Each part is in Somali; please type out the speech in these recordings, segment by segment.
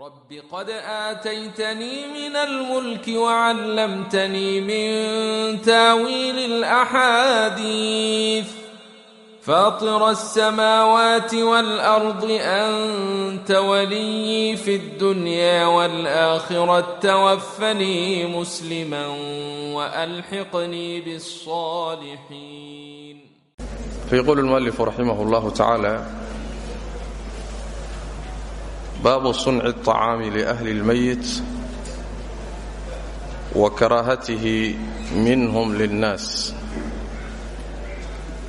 رب قد آتيتني من الملك وعلمتني من تاويل الأحاديث فاطر السماوات والأرض أنت ولي في الدنيا والآخرة توفني مسلما وألحقني بالصالحين فيقول المؤلف رحمه الله تعالى باب صنع الطعام لأهل الميت وكراهته منهم للناس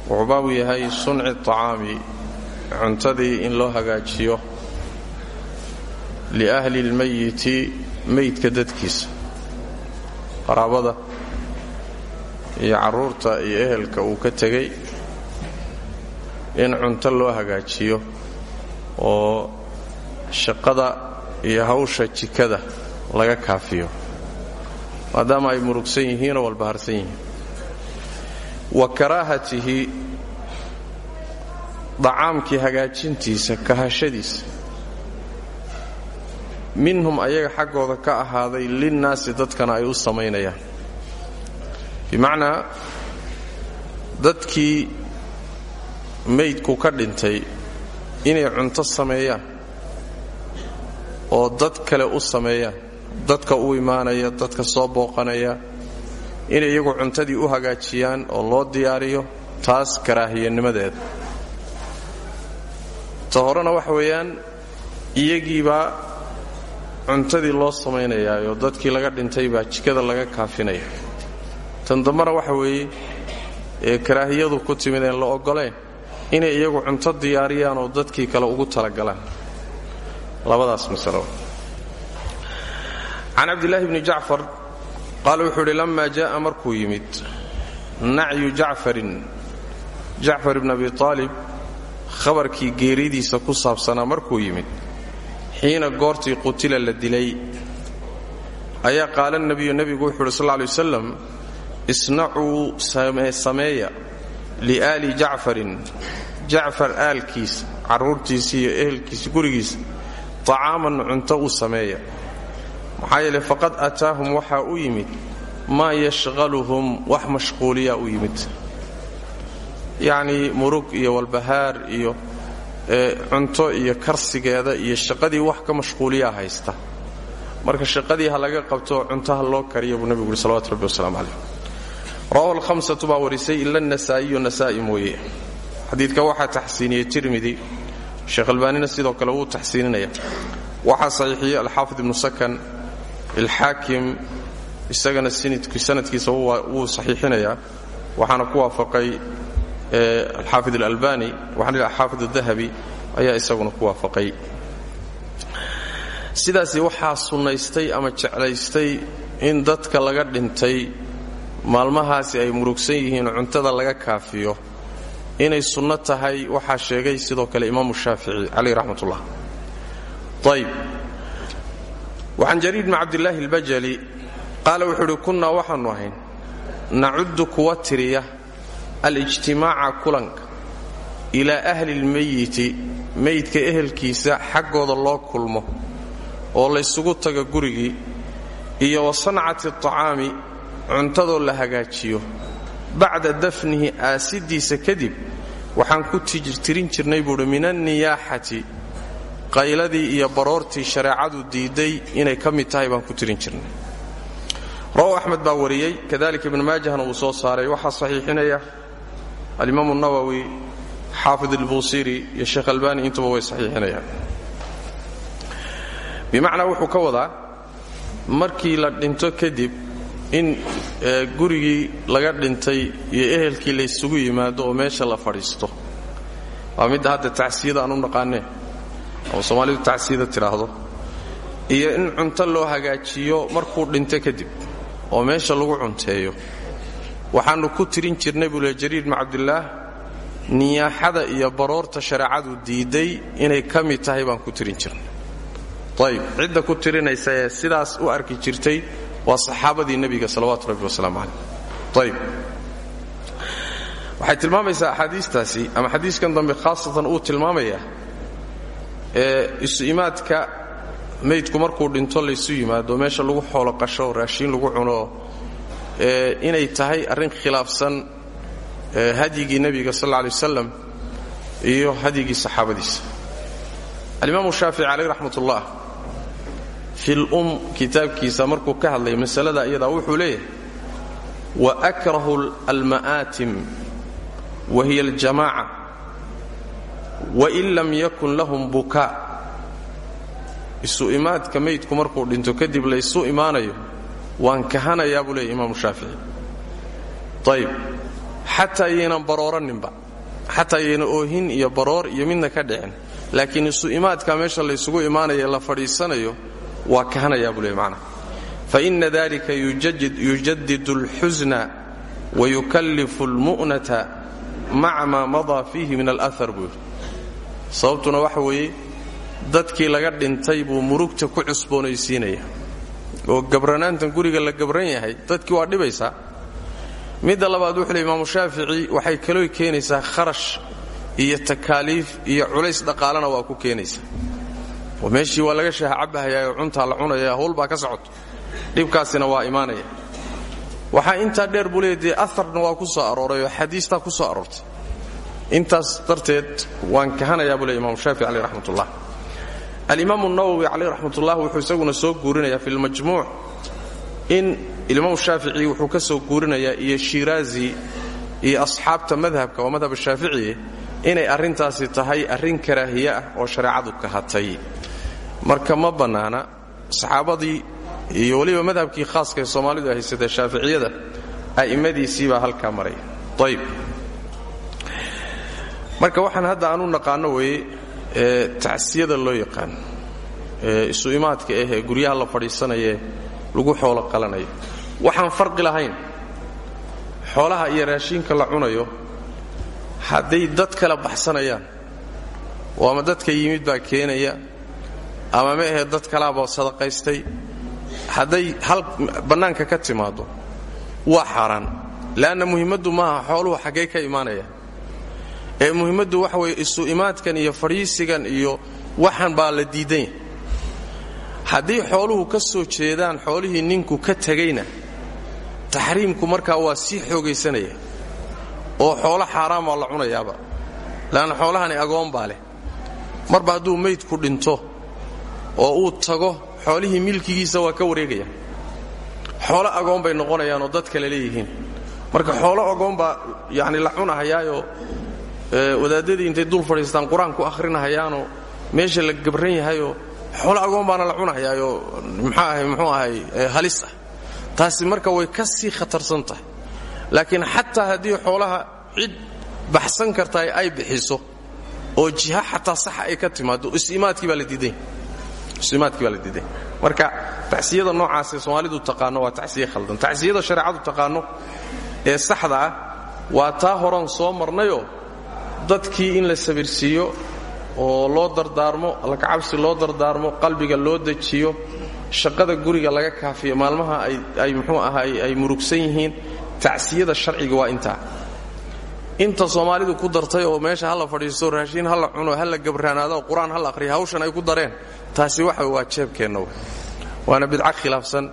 wuxuu baabu yahay sunci طacaami cuntadii in loo hagaajiyo liahli اlmayiti meydka dadkiisa qaraabada iyo carruurta iyo ehelka uu ka tegay in cunto loo hagaajiyo oo shaqada iyo hawsha jikada laga kaafiyo. Maadaama ay murugsan yihiinoo walbaharsan yihiin. Wa karaahatihi dacaamkii hagaajintiisa kahashadiisa. Minhum ayaga xaggooda ka ahaaday linnaasi dadkana ay u samaynayaan. Bimacnaa dadkii meydku ka dhintay inay cunto sameeyaan oo dad kale u sameeyaan dadka u imaanaya dadka soo booqanaya inay iyagu cuntadii u hagaajiyaan oo loo diyaariyo taas karaahiyanimadeeda ta horena waxa weeyaan iyagiibaa cuntadii loo samaynayaayoo dadkii laga dhintay baa jikada laga kaafinaya. Tan dambena waxa weeye ee karaahiyadu ku timid een la ogoleen inay iyagu cunto diyaariyaan oo dadkii kale ugu talagalaan labadaas masalo can cabdillaahi bni jacfar qaala wuxuu idhi lamma ja'a markuu yimid nacyu jacfarin. Jacfar ibn abi aalib khabarkii geeridiisa ku saabsanaa markuu yimid xiina goortii qutila la dilay. Ayaa qaala nabiyu nebigu wuxuu uhi sal ly wasalam isnacuu sameeya liaali jacfarin. Jacfar aalkiisa carruurtiisa iyo ehelkiisa gurigiisa طacaaman cunto u sameeya. Maxaa yeele faqad ataahum waxaa u yimid maa yashqaluhum wax mashquuliyaa u yimid. Yacnii murug iyo walbahaar iyo cunto iyo karsigeeda iyo shaqadii wax ka mashquuliyaa haysta. Marka shaqadii ha laga qabto cuntaha loo kariya buu nebigu uhi salawatu rabbi wasalaamu calayh. Rawahu lhamsatu baa warisay ila sheekh albaanina sidoo kale wuu taxsiininaya waxaa saxiixiyey alxaafid ibnu sakan ilxaakim isagana sanadkiisa wuu saxiixinayaa. Waxaana ku waafaqay alxaafid alalbani waxaan xaafid adahabi ayaa isaguna ku waafaqay. Sidaasi waxaa sunnaystay ama jeclaystay in dadka laga dhintay maalmahaasi ay murugsan yihiin cuntada laga kaafiyo inay sunno tahay waxaa sheegay sidoo kale imaamu shaafici caleyh raxmat ullah ayb waxaan jariir bni cabdillaahi albajali qaala wuxuu uhi kunnaa waxaannu ahayn nacuddu kuwa tiriya alijtimaaca kulanka ilaa ahli lmeyiti meydka ehelkiisa xaggooda loo kulmo oo laysugu tago gurigii iyo wa sancati aطacaami cuntadoo la hagaajiyo bacda dafnihi aasidiisa kadib waxaan ku tirin jirnay buuhi min anniyaaxati qayladii iyo baroortii shareecadu diiday inay ka mid tahay baan ku tirin jirnay. Rawaw axmed baa wariyey kadalika ibnu maajahna uu soo saaray. Waxaa saxiixinaya alimaamu nawowi xaafid albuusiri iyo sheekh albani intuba way saxiixinayaan. Bimacnaa wuxuu ka wadaa markii la dhinto kadib in gurigii laga dhintay iyo ehelkii laysugu yimaado oo meesha la fadhiisto. Waa midda hadda tacsiyada aan u naqaanee oo soomaalidu tacsiyada tidhaahdo. Iyo in cunto loo hagaajiyo markuu dhinto kadib oo meesha lagu cunteeyo. Waxaannu ku tirin jirnay buu le jariir bni cabdillaah niyaaxada iyo baroorta shareecadu diiday inay ka mid tahay baan ku tirin jirnay. Ayb cidda ku tirinaysa ee sidaas u arki jirtay waa saxaabadii nebiga salawaatu rabbi wasalaamu calayh. Ayb waxay tilmaamaysaa axaadiistaasi ama xadiiskan dambe khaasatan uu tilmaamayaa ee isu imaadka markuu dhinto laysu yimaado meesha lagu xoolo qasho raashiin lagu cuno inay tahay arrin khilaafsan hadyigii nebiga sal lla lay wasalam iyo hadyigii saxaabadiisa. Alimaamu shaafici caleyh raxmat ullah fi lum kitaabkiisa markuu ka hadlaya masalada iyadaa wuxuu leeyahay wa akrahu alma'aatim wa hiya aljamaaca wain lam yakun lahum bukaa. Isu imaadka meydku markuu dhinto kadib laysu imaanayo waan kahanayaa buu leeyahy imaamu shaafici. Ayib xataa yaynan barooraninba xataa yayna oohin iyo baroor iyo midna ka dhicin laakiin isu imaadka meesha laysugu imaanayo la fadhiisanayo waa kahanayaa buu leey macnaha faina dalika yujadidu alxusna wayukallifu almu'nata maca maa madaa fiihi min alahar buu yidhi. Sababtuna waxa weeye dadkii laga dhintay buu murugta ku cusboonaysiinaya. Oo gabranaantan guriga la gabran yahay dadkii waa dhibaysaa midda labaad wuxuu le imaamu shaafici waxay kaloo keenaysaa kharash iyo takaaliif iyo culays dhaqaalena waa ku keenaysaa meeshii waa laga shaaha cabbahayaa oo cuntaa la cunaya hawl baa ka socoto dhibkaasina waa imaanaya. Waxaa intaa dheer buu leey aarna waa ku soo arooray oo xadiistaa ku soo aroortay. Intaas darteed waan kahanayaa buu le imaamu shaafici caleyh raxmatullah. Alimaamu nawowi caleyh raxmatullah wuxuu isaguna soo guurinayaa fi lmajmuuc in imaamu shaafici wuxuu ka soo guurinayaa iyo shiraazi iyo asxaabta madhabka oo madhab shaaficiye inay arrintaasi tahay arrin karaahiye ah oo shareecadu kahatay marka ma bannaana saxaabadii iyo weliba madhabkii khaaska ee soomaalidu ay haysatee shaaficiyada a'immadiisii baa halkaa maraya ayb marka waxaan hadda aanu naqaano weeye ee tacsiyada loo yaqaan ee isu ah ee guryaha la fadhiisanayae lagu xoolo qalanayo. Waxaan farqi lahayn. Xoolaha iyo raashiinka la cunayo hadday dad kala baxsanayaan oo ama dadka yimid baa keenaya ama ma ahe dad kalaaba sadaqaystay. Hadday hal bannaanka ka timaado waa xaaraan le'anna muhimmaddu maaha xooluhu xaggee ka imaanaya. Ee muhimmaddu waxa weeye isu imaadkan iyo fadhiisigan iyo waxan baa la diidan yahay haddii xooluhu ka soo jeedaan xoolihii ninku ka tegayna taxriimku markaa waa sii xoogaysanaya. Oo xoolo xaaraamaa la cunayaaba. Leanna xoolahani agoon baa leh. Marba hadduu meydku dhinto oo uu tago xoolihii milkigiisa waa ka wareegaya. Xoolo agoon bay noqonayaanoo dad kale leeyihiin. Marka xoolo agoon baa yacni la cunahayaayoo wadaadadii intay dul fadhiistaan qur'aan ku ahrinahayaanoo meesha la gabran yahayoo xoolo agoon baana la cunahayaayoo mxaa ahay muxuu ahay halis ah. Taasi marka way ka sii khatarsan tahay. Laakiin xataa haddii xoolaha cid baxsan kartaa ay bixiso oo jiha xataa saxa ay ka timaado isimaadkii baa la diiday isimaadkii baa la diiday. Marka tacsiyada noocaasee soomaalidu taqaano waa tacsiye khaldan. Tacsiyada shareecadu taqaano ee saxda ah waa taa horan soo marnayoo dadkii in la sabirsiiyo oo loo dardaarmo lakacabsi loo dardaarmo qalbiga loo dejiyo shaqada guriga laga kaafiyo maalmaha ay muxuu ahaay ay murugsan yihiin tacsiyada sharciga waa intaa inta soomaalidu ku dartay oo meesha hala fadhiisto raashiin hala cuno hala gabraanaado qur'aan aqhriyo hawshan ay ku dareen. Taasi waxa waa waana bidca khilaafsan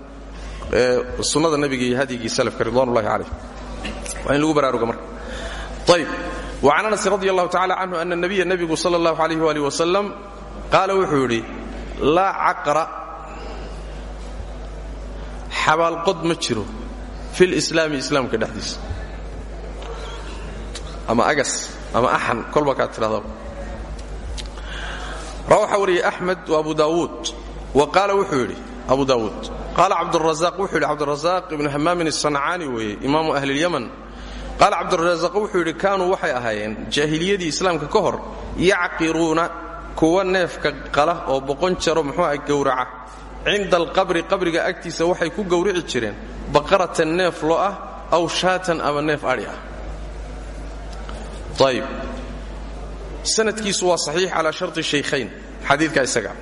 sunnada nebiga iyo hadyigii salafka ridwanullahi calayh waa in lagu baraaruga marka. Ayb وcan anas radi allahu tacala canhu ana nabiya nebigu sala اllahu alayh wali wasalam qaala wuxuu yidhi laa caqra xabaalqod ma jiro fi lislaami islaamka dhexdiisa ama agas ama axan kolba kaa tidhahda waxaa wariyey axmed wa abu daawuud. Wa qaala wuxuu yidhi abu daawuud qaala cabdrazaq wuxuu yidhi cabdrazaq ibnu hamaamin asancaani weeye imaamu ahli اlyaman qaala cabdirasaaq wuxuu yidhi kaanuu waxay ahaayeen jaahiliyadii islaamka ka hor yacqiruuna kuwa neefka qala oo boqon jaro muxuu ah gowraca. Cinda alqabri qabriga agtiisa waxay ku gowrici jireen baqaratan neef lo ah aw shaatan ama neef adhi ah ayb sanadkiisu waa saxiix calaa sharti shaykhayn. Xadiidka isaga.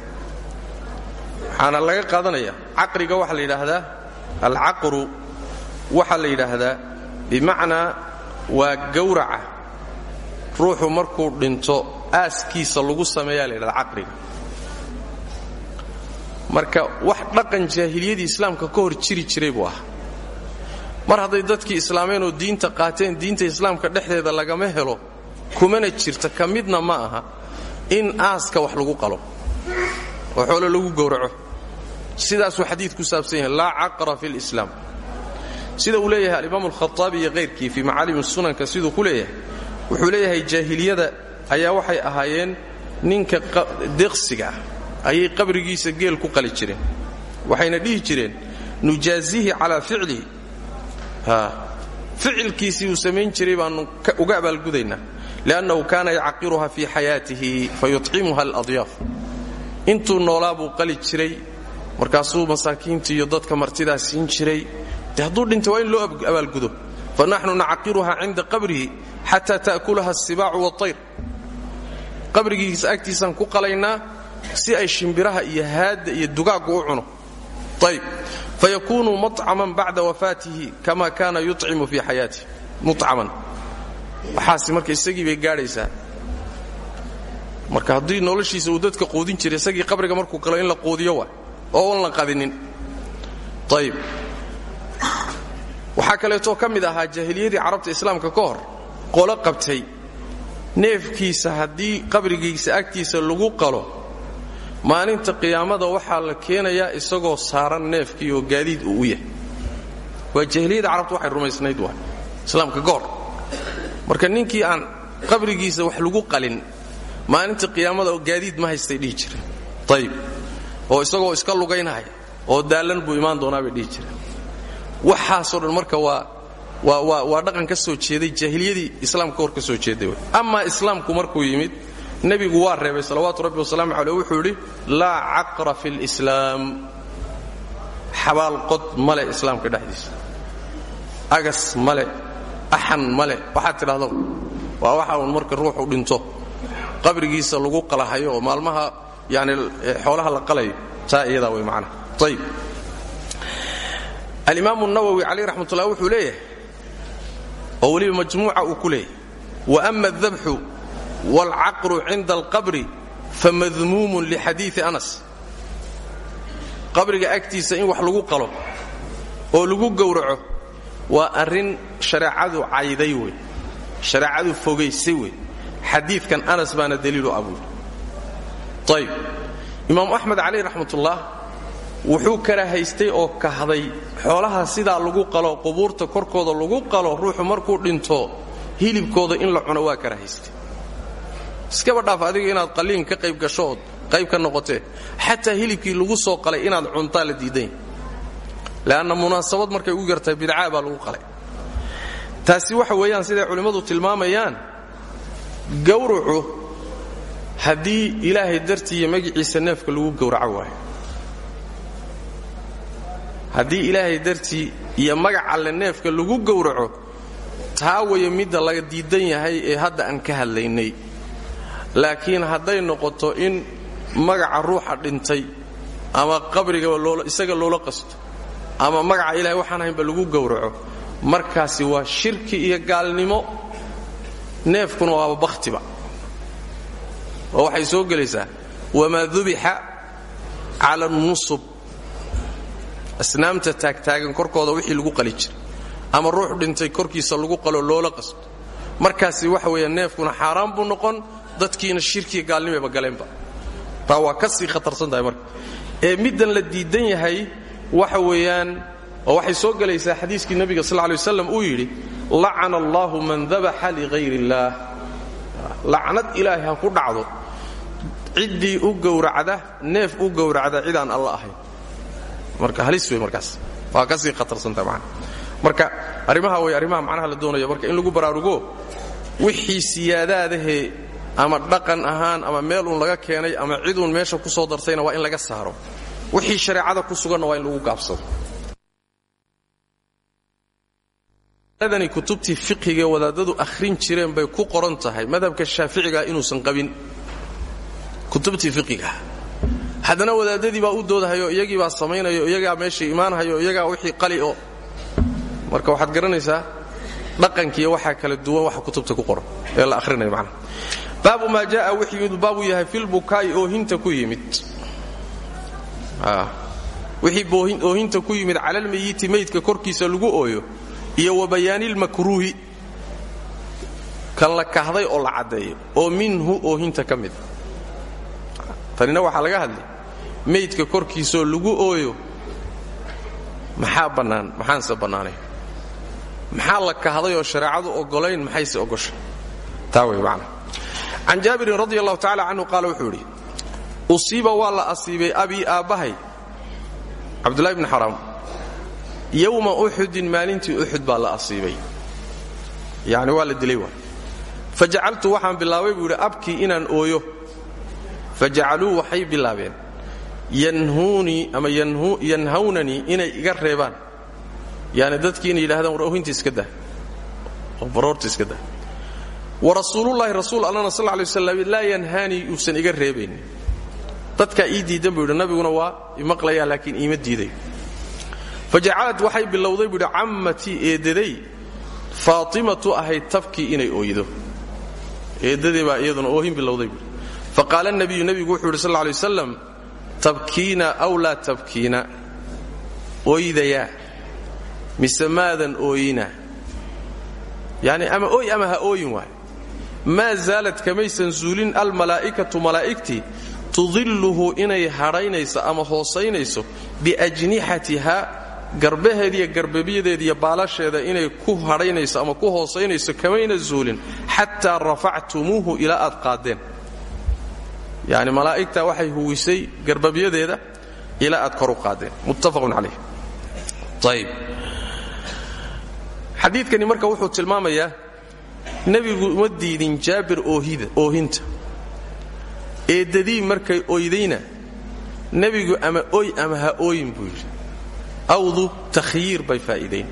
Waxaana laga qaadanaya caqriga waxaa la yidhaahdaa alcaqru waxaa la yidhaahdaa bimacnaa waa gawraca ruuxu markuu dhinto aaskiisa lagu sameeyaa la yidhahda caqriga. Marka wax dhaqan jaahiliyadii islaamka ka hor jiri jiray buu ahaa mar hadday dadkii islaameen oo diinta qaateen diinta islaamka dhexdeeda lagama helo kumana jirta ka midna ma aha in aaska wax lagu qalo oo xoolo lagu gowraco. Sidaasuu xadiid ku saabsan yahay laa caqra fi lislaam sida uu leeyahay alimaamu alkhaaabi iyo kayrkii fii macaalim sunanka siduu ku leeyahay wuxuu leeyahay jaahiliyada ayaa waxay ahaayeen ninka deqsiga ah ayay qabrigiisa geel ku qali jireen. Waxayna dhihi jireen nujaazihi calaa ficlihi ficilkiisii uu samayn jiray baannu uga abaalgudaynaa liannahu kaana yacqiruha fii xayaatihi fayucimuha aladyaaf intuu noolaa buu qali jiray markaasuu masaakiinta iyo dadka martidaa siin jiray. De dhintay waa in loo abaalgudo. Fanaxnu nacaqiruha cinda qabrihi xataa ta'kulaha asibaacu waatayr qabrigiisa agtiisaan ku qalaynaa si ay shimbiraha iyo haadda iyo dugaaggu u cuno. Ayb fayakuunu mucaman bacda wafaatihi kama kaana yucimu fii xayaatih mucaman waxaasi marka isagii bay gaadhaysaa marka haddii noloshiisa uu dadka quudin jiray isagii qabriga markuu galo in la quudiyo waa oo la qadinin ayb waxaa kaleetoo ka mid ahaa jaahiliyadii carabta islaamka ka qolo qabtay neefkiisa haddii qabrigiisa agtiisa lagu qalo maalinta qiyaamada waxaa la keenayaa isagoo saaran neefkii oo gaadiid uu yahay. Waa jaahiliyada carabta waxay rumaysnayd waa islaamka ka hor marka ninkii aan qabrigiisa wax lagu qalin maalinta qiyaamada oo gaadiid ma haystay dhihi jireen ayib oo isagoo iska lugaynahaya oo daallan buu imaan doonaa bay dhihi jireen. Waxaasoo dhan marka waa waa waa dhaqan ka soo jeeday jaahiliyadii islaamka hor ka soo jeeday amaa islaamku markuu yimid nebigu waa reebay salawaatu rabbi wasalaamu caleyh wuxuu yidhi laa caqra fi lislaam xabaalqod male islaamka dhexdiisa. Agas male axan male waxaad tidhahdo waa waxa uun marka ruuxu dhinto qabrigiisa lagu qalahayo maalmaha yani xoolaha la qalayo taa iyadaa way macnaha ayib alimaamu nawowi calayh raxmatullah wuxuu leeyahay oo weliba majmuuca uu ku leeyahay wa ama adabxu waalcaqru cinda alqabri famadmuumun lixadiii anas qabriga agtiisa in wax lagu qalo oo lagu gowraco waa arrin shareecadu cayday wey shareecadu fogaysay wey xadiidkan anas baana daliilu abuuri ayb imaamu axmed calayh raxmatullah wuxuu karahaystay oo kahday xoolaha sidaa lagu qalo qubuurta korkooda lagu qalo ruuxu markuu dhinto hilibkooda in la cuno waa karahaystay iskaba dhaaf adiga inaad qalliin ka qayb gasho qayb ka noqotee xataa hilibkii lagu soo qalay inaad cuntaa la diidanya le'anna munaasabad markay ugu yartahay bidcaa baa lagu qalay. Taasi waxa weeyaan siday culimmadu tilmaamayaan gawracu haddii ilaahay dartii iyo magiciisa neefka lagu gowraco waayo. Haddii ilaahay dartii iyo magac neefka lagu gowraco taa waya midda laga diidan yahay ee hadda aan ka hadlaynay laakiin hadday noqoto in magaca ruuxa dhintay ama qabrigaba isaga loola qasto ama magaca ilahay waxaan ahaynba lagu gowraco markaasi waa shirki iyo gaalnimo neefkuna waaba bakhtiba. Oo waxay soo gelaysaa wamaa dubixa cala nusub. Asnaamta taagtaagan korkooda wixii lagu qali jira ama ruux dhintay korkiisa lagu qalo loola qasto. Markaasi waxa weeya neefkuna xaaraan buu noqon dadkiina shirkiya gaalnimayba galeenba taa waa ka sii khatarsan tahay marka. Ee middan la diidan yahay waxa weeyaan oo waxay soo gelaysaa xadiiskii nebiga sal lay waslam uu yidhi lacana allaahu man dabaxa ligayr illaah lacnad ilaahay ha ku dhacdo. Ciddii u gowracda neef u gowracda cidaan alla ahayn. Marka halis wey markaas. Waa ka sii khatarsantahay macana marka arrimaha way arrimaha macnaha la doonayo. Marka in lagu baraarugo wixii siyaadaadahee ama dhaqan ahaan ama meel uun laga keenay ama ciduun meesha ku soo dartayna waa in laga saaro. Wixii shareecada ku suganna waa in lagu gaabsado dani kutubtii fiqhigae wadaadadu akhrin jireen bay ku qoran tahay madhabka shaaficiga inuusan qabin. Kutubtii fiqiga haddana wadaadadii baa u doodahayo iyagii baa samaynayo iyagaa meeshay imaanhayo iyagaa wixii qali oo. Marka waxaad garanaysaa dhaqankiiyo waxaa kala duwan waxa kutubta ku qoran ee la ahrinayo macnaha baabu maa jaaa wixii baabu yahay filbukaa'i oo hinta ku yimid. Wixii oohinta ku yimid calalmayiti maydka korkiisa lagu ooyo iyo wa bayaanilmakruuhi kan la kahday oo la caddeeyo oo minhu oohinta ka mida tanina waxaa laga hadlay maydka korkiisaoo lagu ooyo maxaa bannaan maxaanse bannaanay maxaa la kahday oo shareecadu oggolayn maxayse ogoshay taa wey macna can jaabirin radi allahu tacala canhu qaala wuxuu idhi usiiba waa la asiibay abii aabbahay cabdullahi bni xaraam yowma uxudin maalintii uxud baa la asiibay. Yacni waa la dilay waa. Fajacaltu waxaan bilaabay buu yidhi abkii inaan ooyo. Fajacaluu waxay bilaabeen yanhuunii ama yanhawnanii inay iga reebaan. Yani dadkii inay yidhahdaan war oohinta iska dah oo baroorta iska dah wa rasuulullaahi rasuul allana sal lay waslam laa yanhaanii uusan iga reebaynin dadkaa ii diidan buu nabiguna waa imaqlayaa laakiin iima diiday. Fajacalad waxay bilowday buu yidhi cammatii eeddaday faatimatu ahayd tabkii inay ooydo. Eeddadii baa iyaduna oohin bilowday buui nabiyu nebigu wuxuu yidhi sal lay tabkiina aw laa tabkiina ooydayaa mise ooyina. Yani ama ooy ama ha ooyin waay maa zaalad kamaysan zuulin almalaa'ikatu malaa'igtii tudilluhu inay hadhaynayso ama hoosaynayso biajnixatiha garbaheediiyo garbabyadeediiyo baalasheeda inay ku hadhaynayso ama ku hoosaynayso kamayna zuulin xataa rafactumuuhu ilaa aad qaadeen. Yani waxay huwisay garbabyadeeda ilaa aad kor u qaadeen. Muttafaqun calayh. Ayb xadiidkani marka wuxuu tilmaamayaa nebigu uma diidin jaabir oohinta. Eeddadii markay oydayna nebigu ama oy ama ha ooyin buu yidhi. Awdu takhyiir bay faa'iidayn.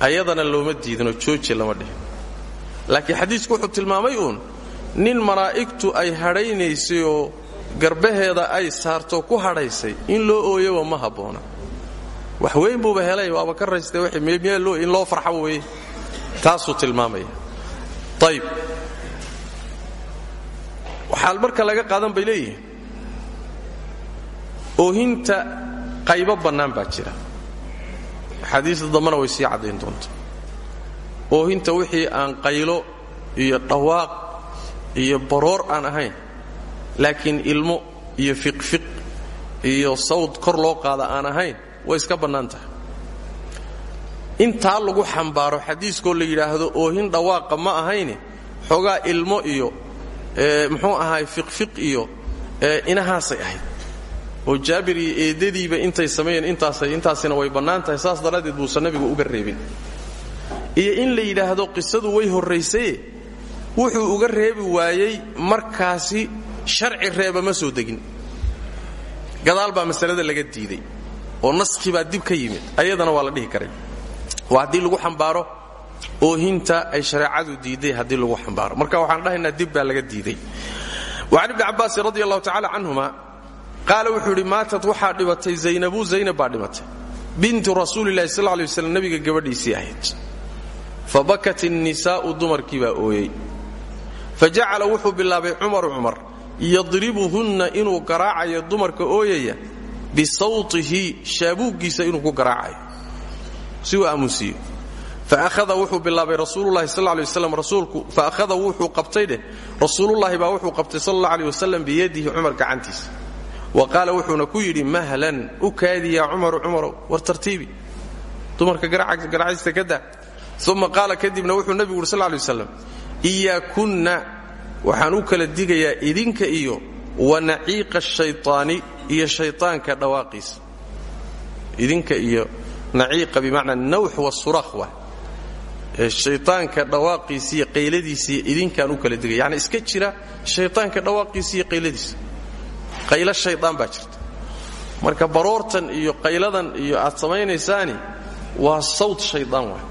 Ayadana looma diidinoo jooji lama dhihin. Laakiin xadiisku wuxuu tilmaamay uun nin malaa'igtu ay hadhaynaysay oo garbaheeda ay saarto ku hadhaysay in loo ooyoba ma habboona. Wax weyn buuba helay waaba ka raystay in loo farxo weeye. Taasuu tilmaamaya ayib waxaa marka laga qaadan bay leeyihiin. Oohinta qaybo bannaan baa jira. Axaadiista dambana way sii caddayn doonta oohinta wixii aan qaylo iyo dhawaaq iyo baroor aan ahayn laakiin ilmo iyo fiqfiq iyo sawd kor loo qaada aan ahayn way iska bannaan tahay intaa lagu xambaaro xadiiskoo la yidhaahdo oohin dhawaaqa ma ahayne xoogaa ilmo iyo muxuu ahaay fiqfiq iyo inahaasay ahayd. Oo jaabir iyo eeddadiiba intay sameeyeen intaasina way bannaan tahay saas daraaddeed buusan nabigu uga reebin. Iyo in la yidhaahdo qisadu way horraysaye wuxuu uga reebi waayey markaasi sharci reeba ma soo degin. Gadaal baa masalada laga diiday oo naskhi baa dib ka yimid ayadana waa la dhihi karay waa haddii lagu xambaaro oohinta ay shareecadu diiday haddii lagu xambaaro. Marka waxaan dhahaynaa dib baa laga diiday. Wacan ibni cabbaasin radi allahu tacala canhuma wuxuu idhi maatad dhibatay zaynabu zaynab baa dhimatay. Bintu rasuulilahi sal lay waslam nabiga gabadhiisii ahayd. Fa bakat innisaa'u dumarkii baa ooyey. Fa wuxuu bilaabay cumaru cumar yadribuhunna inuu garaacayo dumarka ooyaya bisawtihi shaabuuggiisa inuu ku garaacayo si uu aamusiiyo faahada wuxuu bilaabay rasuululahi sal lay waslam rasuulku faahada wuxuu qabtay dheh. Rasuulullahi baa wuxuu qabtay sal alla aleh biyadihi cumar gacantiisa wa qaala wuxuuna ku yidhi mahlan u kaadi yaa cumaru cumarow war tartiibi. Dumarka garaacista ka daa. Uma qaala kadibna wuxuu nebigu uri sal lay waslam iyaakunna waxaan u kala digayaa idinka iyo wa naciiqa shaytaani iyo shaytaanka dhawaaqiisa idinka iyo naciiqa bimacnaa nawx wasurakh wa. Ee shaytaanka dhawaaqiisiiyo qayladiisiiyo idinkaan u kala digaya yani iska jira shaytaanka dhawaaqiisiiyo qayladiisa qaylo shaydaan baa jirta. Marka baroortan iyo qayladan iyo aad samaynaysaani waa sawt shaydaan waay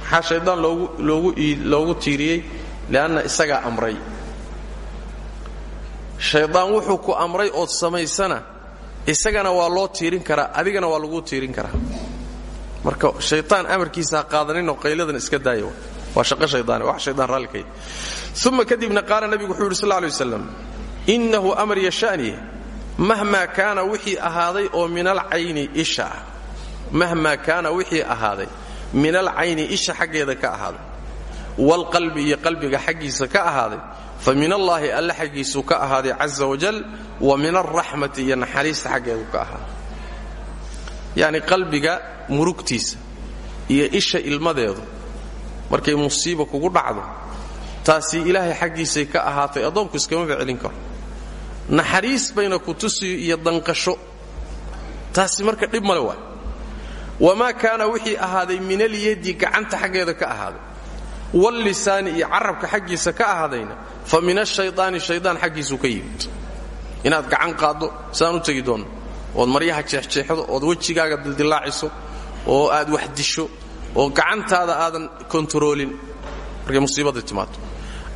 maxaa shaydaan loogu tiiriyey? Lianna isagaa amray. Shaydaan wuxuu ku amray ood samaysana isagana waa loo tiirin karaa adigana waa laguu tiirin karaa marka shaytaan amarkiisa ha qaadaninoo qayladan iska daaya waa shaqo shaydaan wax shaydaan raallikay uma kadibna qaala nabigu wuxuu yidhi sal lay innahu amar yasha'niye mahmaa kaana wixii ahaaday oo min alcayni isha ah mahmaa kaana wixii ahaaday min isha xaggeeda ka ahaaday waalqalbi iyo qalbiga xaggiisa ka ahaaday fa min allaahi alle xaggiisuu ka ahaaday caza wajal wa min alraxmati iyo naxariista xaggeedu ka ahaaday yacni qalbiga murugtiisa iyo isha ilmadeedu markay musiiba kugu dhacdo taasi ilaahay xaggiisay ka ahaatay addoonku iskamaba celin karo. Naxariis bayna ku tusiyo iyo danqasho taasi marka dhib male waay. Wamaa kaana wixii ahaaday min alyadi gacanta xaggeeda ka ahaaday wallisaani iyo carabka xaggiisa ka ahaadayna fa min ashaydaani shaydaan xaggiisuu ka yimid. Inaad gacan qaaddo sidaan u tegi doonno ood maryaha jeexjeexdo ood wejigaaga dildillaaciso oo aad wax disho oo gacantaada aadan kontaroolin markay musiibadda timaado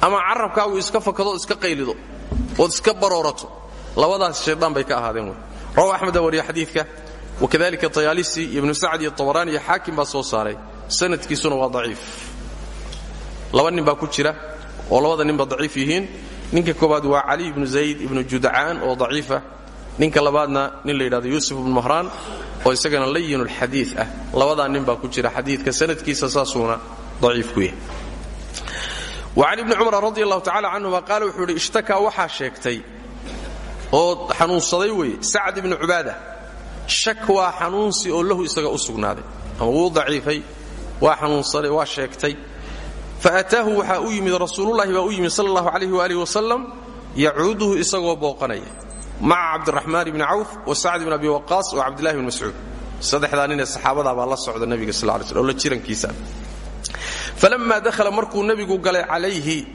ama carabkaagu iska fakado iska qaylido ood iska baroorato labadaas shaydaan bay ka ahaadeen wey. Rawa axmeda wariya xadiidka wakadalika tayaalisi ibnu sacd iyo tabaraani iyo xaakim soo saaray. Sanadkiisuna waa daciif. Laba nin baa ku jira oo labada ninba daciif yihiin. Ninka koobaad waa cali ibnu zayd ibnu judcaan oo daciifa ninka labaadna nin la yidhahdo yuusuf ibnu mahraan oo isagana layinulxadiid ah. Labadaa nin baa ku jira xadiidka sanadkiisa saasuuna daciif ku yahay. Wacan ibni cumar radi allahu tacala canhuma qaala wuxuu idhi ishtakaa sheegtay oo xanuunsaday weeye sacd ibnu cubaada. Shak waa xanuunsi oo lahu isaga u sugnaaday. Ama wuu daciifay waa xanuunsaday waa sheegtay. Faataahu waxaa u yimid rasuululahi baa u yimid sal allahu alayh waalih wasalam yacuuduhu isagoo booqanaya maca cabdiraxmaan bni cawf wa sacd bn abi waqaas wa cabdillahi bn mascuud saddexdaa ninee saxaabadaa baa la socda nebiga sal lay sl oo la jirankiisa falammaa dahala markuu nebigu galay calayhi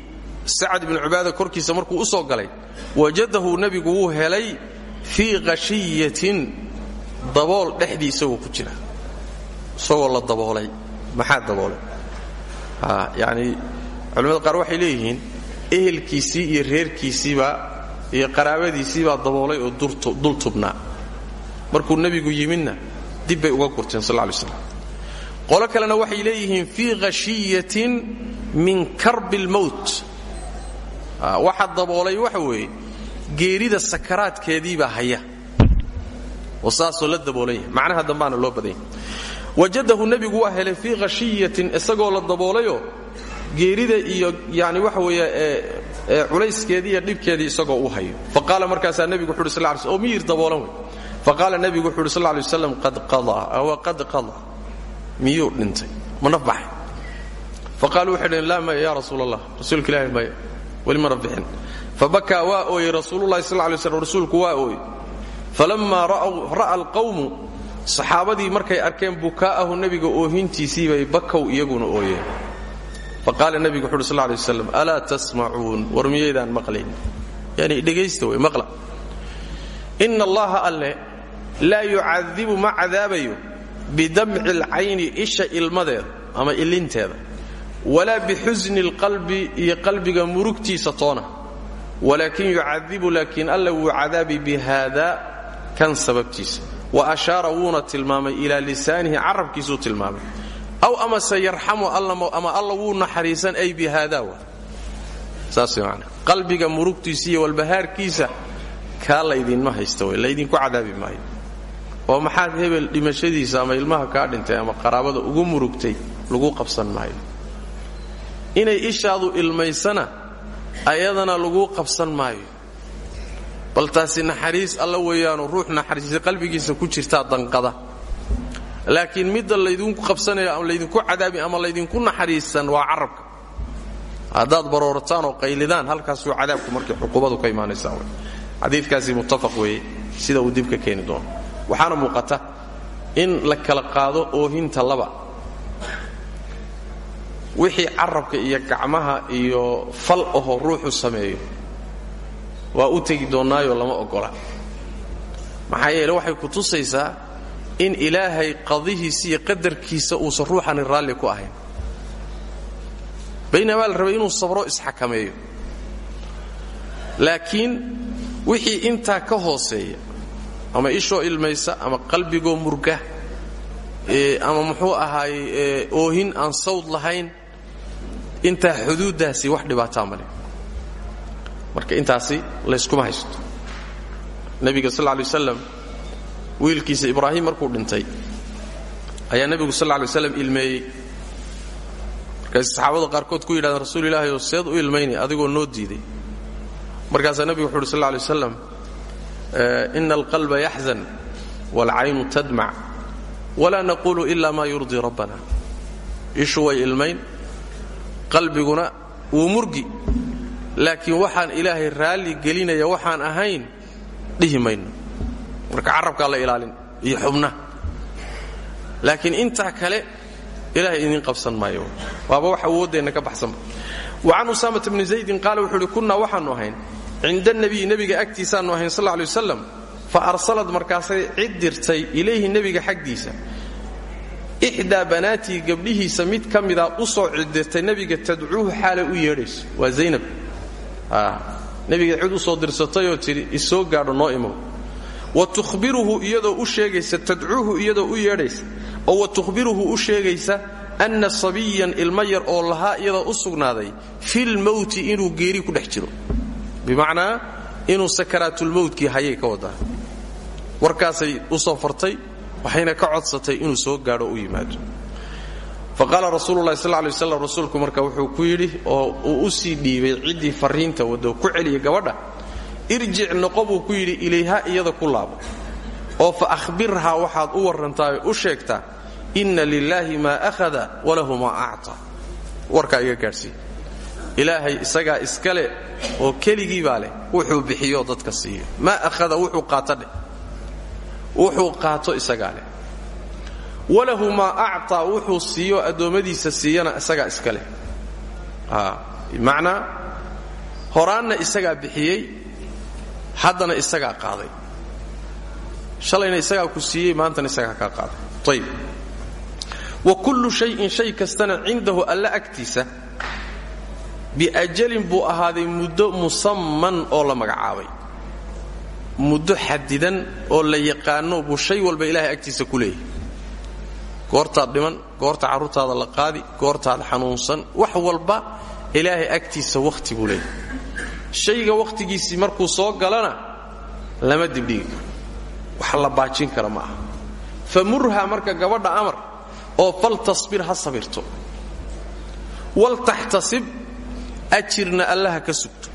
sacd bnu cubaada korkiisa markuu u soo galay wajadahu nebigu wuu helay fii khashiyatin dabool dhexdii isagoo ku jira isagoo la daboolay maxaa daboolay yani culimmada qaar waxay leeyihiin ehelkiisii iyo reerkiisiibaa iyo qaraabadiisiibaa daboolay oo dul tubnaa markuu nebigu yimidna dib bay uga gurteen sal lay slam qolo kalena waxay leeyihiin fii khashiyatin min karbi lmowt waxa daboolay waxa weeye geerida sakaraadkeediibaa haya. Oo la daboolan macnaha dambaana loo badanya wajadahu nebigu waa helay fii khashiyatin isagoo la daboolayoo geerida iyo yani waxa weeye culayskeedii iyo dhibkeedii isagoo u hayo. Faqaala markaasaa nebigu wuxu uhi sl oo miyir daboolan wey faqaala nebigu wuxu uhi sal lay qad qadaa awa qad qadaa miyuu dhintay? Ma naf baxay faqaaluu waxay dhaheen laa maya rasuulka ilaahi maya. Weli mana bixin fabakaa waa ooyey rasuululahi sal lay slam rasuulku waa ooyey. Falammaa ra'a alqawmu saxaabadii markay arkeen bukaa'ahu nebiga oohintiisii bay bakow iyaguna ooyeen faqaala nebigu wuxu uhi sal lay waslam alaa tasmacuun? War miyaydaan maqlayn? Yani dhegaysta wey maqla. Ina allaha alle laa yucadibu ma cadaabayo bidamci alcayni isha ilmadeeda ama ilinteeda walaa bixusni alqalbi iyo qalbiga murugtiisa toona walaakin yucadibu laakiin alla wuu cadaabi bihaada kan sababtiisa. Wa ashaara wuuna tilmaamay ilaa lisaanihi carabkiisuu tilmaamay aw amase yarxamu ama alla wuu naxariisan ay bihaada wa. Saas man qalbiga murugtiisa iyo walbahaarkiisa kaa laydinma haysta wey laydinku cadaabi maayo. Oo maxaad hebel dhimashadiisa ama ilmaha kaa dhintay ama qaraabada ugu murugtay lagu qabsan maayo. Inay ishaadu ilmaysana ayadana lagu qabsan maayo. Bal taasi naxariis alla weeyaanu ruux naxariisa qalbigiisa ku jirtaa danqada laakiin midda laydinku qabsanayo ama laydinku cadaabi ama laydinku naxariisan waa carabka. Haddaad baroorataan oo qaylidaan halkaasuu cadaabku markay cuqubadu ka imaanaysaa xadiikaasi muttafaq weeye sida uu dib ka keeni doono. Waxaana muuqata in la kala qaado oohinta laba. Wixii carabka iyo gacmaha iyo fal ahoo ruuxu sameeyo waa u tegi doonnaayoo lama ogola. Maxaa yeele waxay ku tusaysaa in ilaahay qadihiisa iyo qadarkiisa uusan ruuxani raalli ku ahayn. Baynamaa la rabay inuu sabro isxakameeyo. Laakiin wixii intaa ka hooseeya ama ishoo ilmaysa ama qalbigoo murga ama muxuu ahaayey oohin aan sawd lahayn intaa xuduuddaasi wax dhibaataa male marka intaasi layskuma haysto. Nebiga sal lay waslam wiilkiisa ibraahim markuu dhintay ayaa nebigu sal lay waslam ilmeeyey. Markaas saxaabada qaarkood ku yidhahdeen rasuul oo seed u ilmaynay adigoo noo diiday. Markaasaa nebigu wuxu uhi sal lay waslam ina alqalba yaxzan waalcaynu tadmac walaa naqulu ila ma yurdii rabbana. Ishu way ilmayn qalbiguna wuu murgi laakiin waxaan ilaahay raalli gelinaya waxaan ahayn dhihi mayno marka carabkaa la ilaalin iyo xubna. Laakiin intaa kale ilahay idiin qabsan maayo. Waaba wax awooddeenna ka baxsanba wa can usaamata bni zaydin wuxuu uhi kunnaa ahayn. Cinda nabiyi nebiga agtiisaannu ahayn sal lay waslam fa arsalad markaasay cid ilayhi nebiga xaggiisa. Ixdaa banaatii gabdhihiisa mid ka u soo ciddirtay nebiga tadcuuhu xaalay u yeedhayso waa zaynab. Nebiga cid u soo dirsatayoo tidhi isoo gaadho noo imow wa tuhbiruhu iyadoo u sheegaysa tadcuuhu iyadoo u yeedhaysa. Oo wa tuhbiruhu u sheegaysa anna sabiyan ilmo yar oo lahaa iyadoo u sugnaaday filmowti inuu geeri ku dhex jiro. Bimacnaa inuu sakaraatulmowtkii hayay ka wadaa. Warkaasay u soo fartay waxayna ka codsatay inuu soo gaadho u yimaado. Fa qaala rasuululahi sal lay waslam rasuulku marka wuxuu ku yidhi oo u sii dhiibay ciddii farriinta waddo ku celiya gabadha irjic noqo buu ku yidhi ilayha iyada ku laabo. oo fa ahbirhaa waxaad u warrantaa u sheegtaa inna lilaahi maa ahada walahu maa acta. Warkaa iga gaadhsiiya ilaahay isagaa iska leh oo keligii baa leh wuxuu bixiyo dadka siiyo. Maa ahada wuxuu qaato dheh wuxuu qaato isagaa leh. Walahu maa actaa wuxuu siiyo addoommadiisa siiyana isagaa iska leh. Bimacnaa horaanna isagaa bixiyey haddana isagaa qaaday. Shalayna isagaa ku siiyey maantana isagaa kaa qaaday. Ayib wa kullu shayin shay kastana cindahu alla agtiisa biajalin buu ahaaday muddo musamman oo la magacaabay. Muddo xadidan oo la yaqaano buu shay walba ilaahay agtiisa ku leeyahay. Goortaad dhiman goorta carruurtaada la qaadi goortaad xanuunsan wax walba ilaahay agtiisa wakhti buu leeyahay shayga wakhtigiisii markuu soo galana lama dibdhigi karo. La baajin kara ma aha. Fa murha marka gabadha amar oo fal tasbir ha sabirto. Wal taxtasib ajirna allaha ka sugto.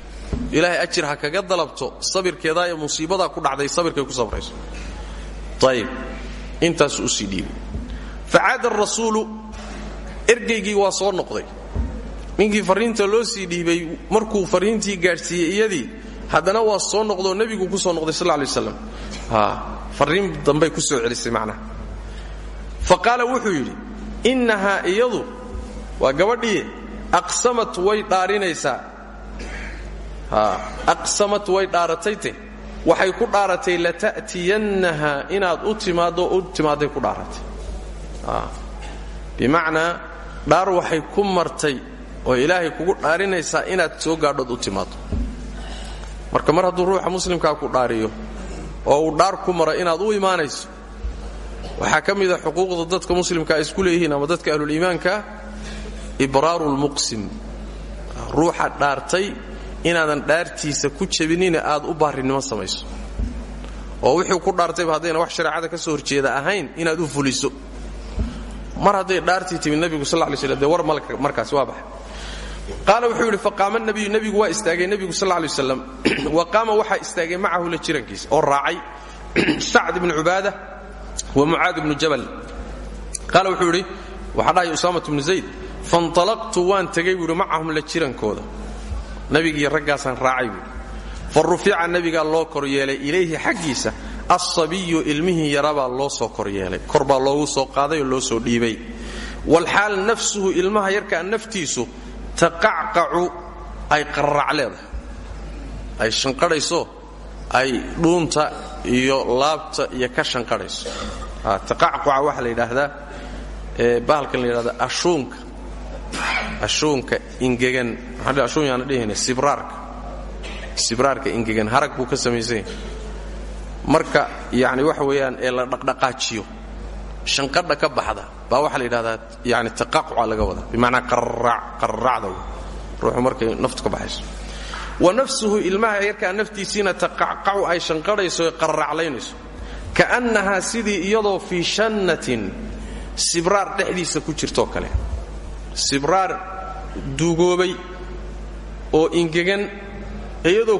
Ilaahay ajir ha kaga dalabto sabirkeedaa ee musiibadaa ku dhacday sabirkay ku sabrayso. Ayib intaasuu u sii dhiibay facaada arasuulu ergaygii waa soo noqday ninkii farriinta loo sii dhiibay markuu farriintii gaadhsiiyey iyadii haddana waa soo noqdoo nebigu ku soo noqday sal lay waslam farriin dambay ku soo celisay macnaha fa wuxuu yidhi innahaa iyadu waa gabadhii aqsamat way dhaarinaysaa. Aqsamat way dhaaratayte waxay ku dhaaratay lata'tiyannaha inaad u timaaddo u timaaday ku dhaaratay. Bimacnaa dhaar waxay ku martay oo ilaahay kugu dhaarinaysaa inaad soo gaadhood u timaaddo marka mar hadduu ruuxa muslimkaa ku dhaariyo oo uu dhaar ku maro inaad u imaanayso waxaa ka mida xuquuqda dadka muslimka ay isku leeyihiin ama dadka ahluliimaankaa ibraaru lmuqsim ruuxa dhaartay inaadan dhaartiisa ku jebinina aad u baarinimo samayso. Oo wuxuu ku dhaartayba haddayna wax shareecada ka soo horjeeda ahayn inaad u fuliso. Mar hadday dhaartii timi nebigu sal lay war markaasi waa baxay qaala wuxuu yidhi faqaama nabiyu nebigu waa istaagay nebigu sal lay waslam wa qaama waxaa istaagay macahu la jirankiisa oo raacay sacd ibnu cubaada wa mucaad ibnu jabal. Qaala wuxuu yidhi waxaa dhahay usaamat bnu zayd fantalaqtu waan tegay buu yidhi la jirankooda. Nabigii raggaasaan raacay buui fa rufica nebigaa loo kor yeelay ilayhi xaggiisa alsabiyu ilmihii yarabaa loo soo kor yeelay kor baa loogu soo qaaday oo loo soo dhiibay. Walxaal nafsuhu ilmaha yarkaa naftiisu taqacqacu ay qararac leedahay. Ay shanqadhayso ay dhuunta iyo laabta iyo ka shanqadhayso taqacquca waxaa la yidhaahdaa bahalkan la yidhahda ashuunka. Ashuunka ingegan ashuun yaana dhihina sibraarka. Sibraarka ingegan harag buu ka samaysan yahay. Marka yani waxa weeyaan ee la dhaqdhaqaajiyo shanqadha ka baxda baa waxaa la yidhahdaa yani taqaquca laga wadaa. Bimacnaa qararacda ruuxu markay naftu ka baxayso. Wa nafsuhu ilmaha yarkaa naftiisiina taqacqacu ay shanqadhayso ee qarraclaynayso. Ka'annahaa sidii iyadoo fii shannatin sibraar dhexdiisa ku jirtoo kale. Sibraar duugoobay oo ingegan iyadoo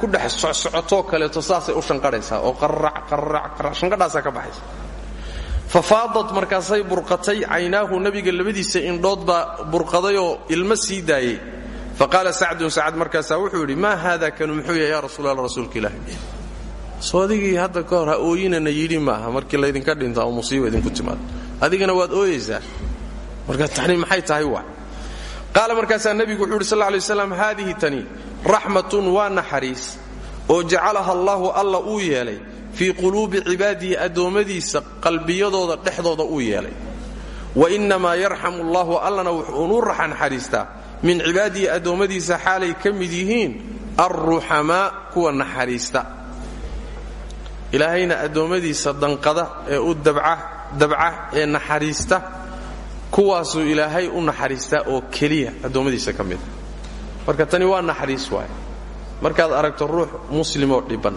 ku dhex socsocotoo kaleeto saasay u shanqadhaysaa oo qarracqarracqarracshanqadhaasaa ka baxaysa fa faadad markaasay burqatay caynaahu nabiga labadiisa indhood baa burqadayoo ilmo sii daayey. Fa qaala sacdun sacad markaasaa wuxuu yidhi maa haada kanu? Muxuu yahay yaa rasuul alla rasuulka ilaahi soo adigii hadda ka hor ha ooyinana yidhi maaha markii laydinka dhinta oo musiiba idinku timaado. Adigana waad ooyaysaa marka tani maxay tahay waa? Qaala markaasaa nebigu wuxuu yidhi sal lay waslam haadihi tani raxmatun waa naxariis oo jacalaha allaahu alla uu yeelay fii quluubi cibaadihi addoommadiisa qalbiyadooda dhexdooda uu yeelay. Wa innamaa yarxamu allaahu allana wuxuunuu raxa naxariistaa min cibaadihi addoommadiisa xaalay ka mid yihiin alruxamaa kuwa naxariista. Ilaahayna addoommadiisa danqada ee u dabca ee naxariista kuwaasuu ilaahay u naxariistaa oo keliya addoommadiisa ka mida marka tani waa naxariis waay markaad aragto ruux muslimoo dhibban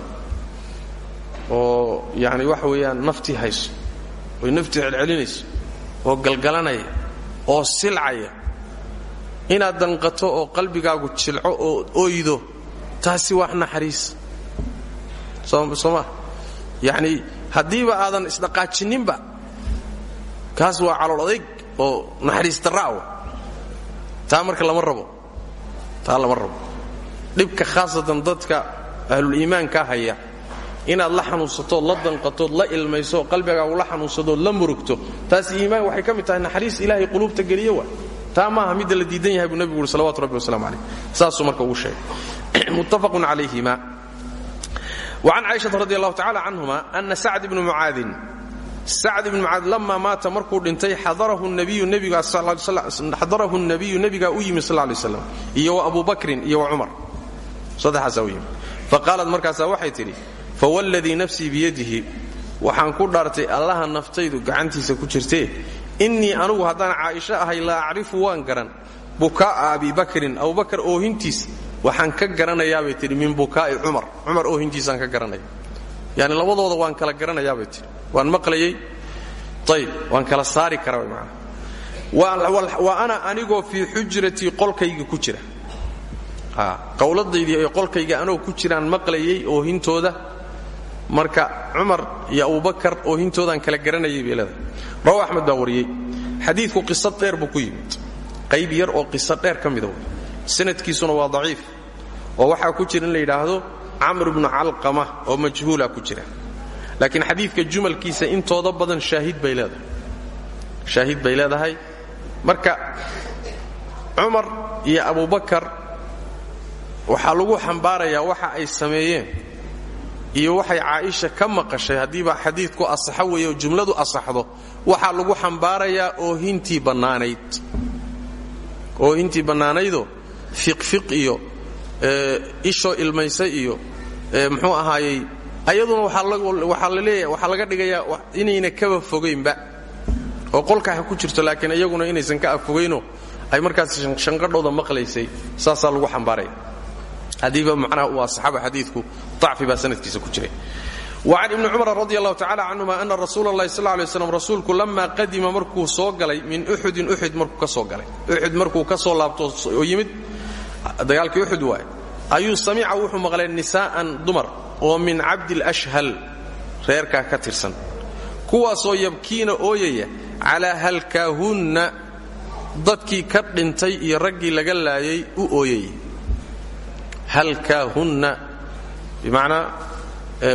oo yacni waxa weeyaan naftii hayso oy naftii celcelinayso oo galgalanaya oo silcaya. Inaad danqato oo qalbigaagu jilco oo oydo taasi wax naxariis. Soo ma yacni haddiiba aadan isdhaqaajinninba kaas waa calool oo naxariis darra'wa taa marka lama rabo taa lama rabo. Dhibka khaasatan dadka ahluliimaanka haya inaad la xanuunsatood la danqatood la ilmayso qalbigaagu la xanuunsadood la murugto taas iimaan waxay ka mid tahay naxariis ilaahay quluubta geliyo wa taa maaha midda la diidan yahay buu nebigu uhi salawatu rabbi waslamu calayh saasuu marka ugu sheegay muttafaqun calayhima وcan caiشhaةa radi allahu tacala canهuma ana sacd bnu mucaadin sacd ibnu mucaad lama maata markuu dhintay xadarahu nabiyu nebigaa u yimi sal lay slam iyo wa abu bakrin iyo wa cumar saddexaasaa u yimi faqaalat markaasaa waxay tidhi fawalladii nafsii biyadihi waxaan ku dhaartay allaha naftaydu gacantiisa ku jirtee innii anugu haddaan caaisho ahay la acrifu waan garan bukaa'a abi bakrin abubakar oohintiis waxaan ka garanayaabay tidhi min bukaa'i cumar cumar oohintiisaan ka garanaya yani labadooda waan kala garanayaabay tidhi waan maqlayey ayb waan kala saari karaa man wa ana anigoo fii xujratii qolkayga ku jira qowladaydii ay qolkayga anoo ku jiraan maqlayey oohintooda marka cumar iyo abubakar oohintoodaan kala garanayay bay leedahay. Rawa axmed baa wariyey. Dheer buu ku yimid. Qayb yar oo qiso dheer ka mida sanadkiisuna waa daciif. Oo waxaa ku jira in la yidhaahdo camr bnu calqama oo majhuula ku jira. Laakiin xadiidka jumalkiisa intooda badan shaahid bay shaahid bay marka cumar iyo abubakar waxaa lagu xambaarayaa waxa ay sameeyeen iyo waxay caaisha ka maqashay haddiiba xadiidku asaxo weeye oo jumladu asaxdo waxaa lagu xambaarayaa oohintii bannaanayd. Oohintii bannaanaydoo fiqfiq iyo ishoo ilmaysa iyo muxuu ahaayey ayaduna waxaa laga dhigayaa inayna kaba fogaynba oo qolka ku jirto laakiin iyaguna inaysan ka afogaynoo ay markaas shanqadhooda maqlaysay saasaa lagu xambaaraya haddiiba macnaha uu asaxaba xadiidku dacfi baa sanadkiisa ku jiray. وcan ibni cumar radi allahu tacala canhuma ana rasuula اllahi sal lay slam rasuulku lama qadima markuu soo galay min uxudin uxud markuu ka soo galay. Uxud markuu ka soo laabto oo yimid dagaalkii uxud waay ayuu samica wuxuu maqlay nisaa'an dumar oo min cabdilashhal reerkaa ka tirsan. Kuwaasoo yabkiina ooyaya calaa halkaahunna dadkii ka dhintay iyo raggii laga laayay u ooyaya halkaahunna bimacnaa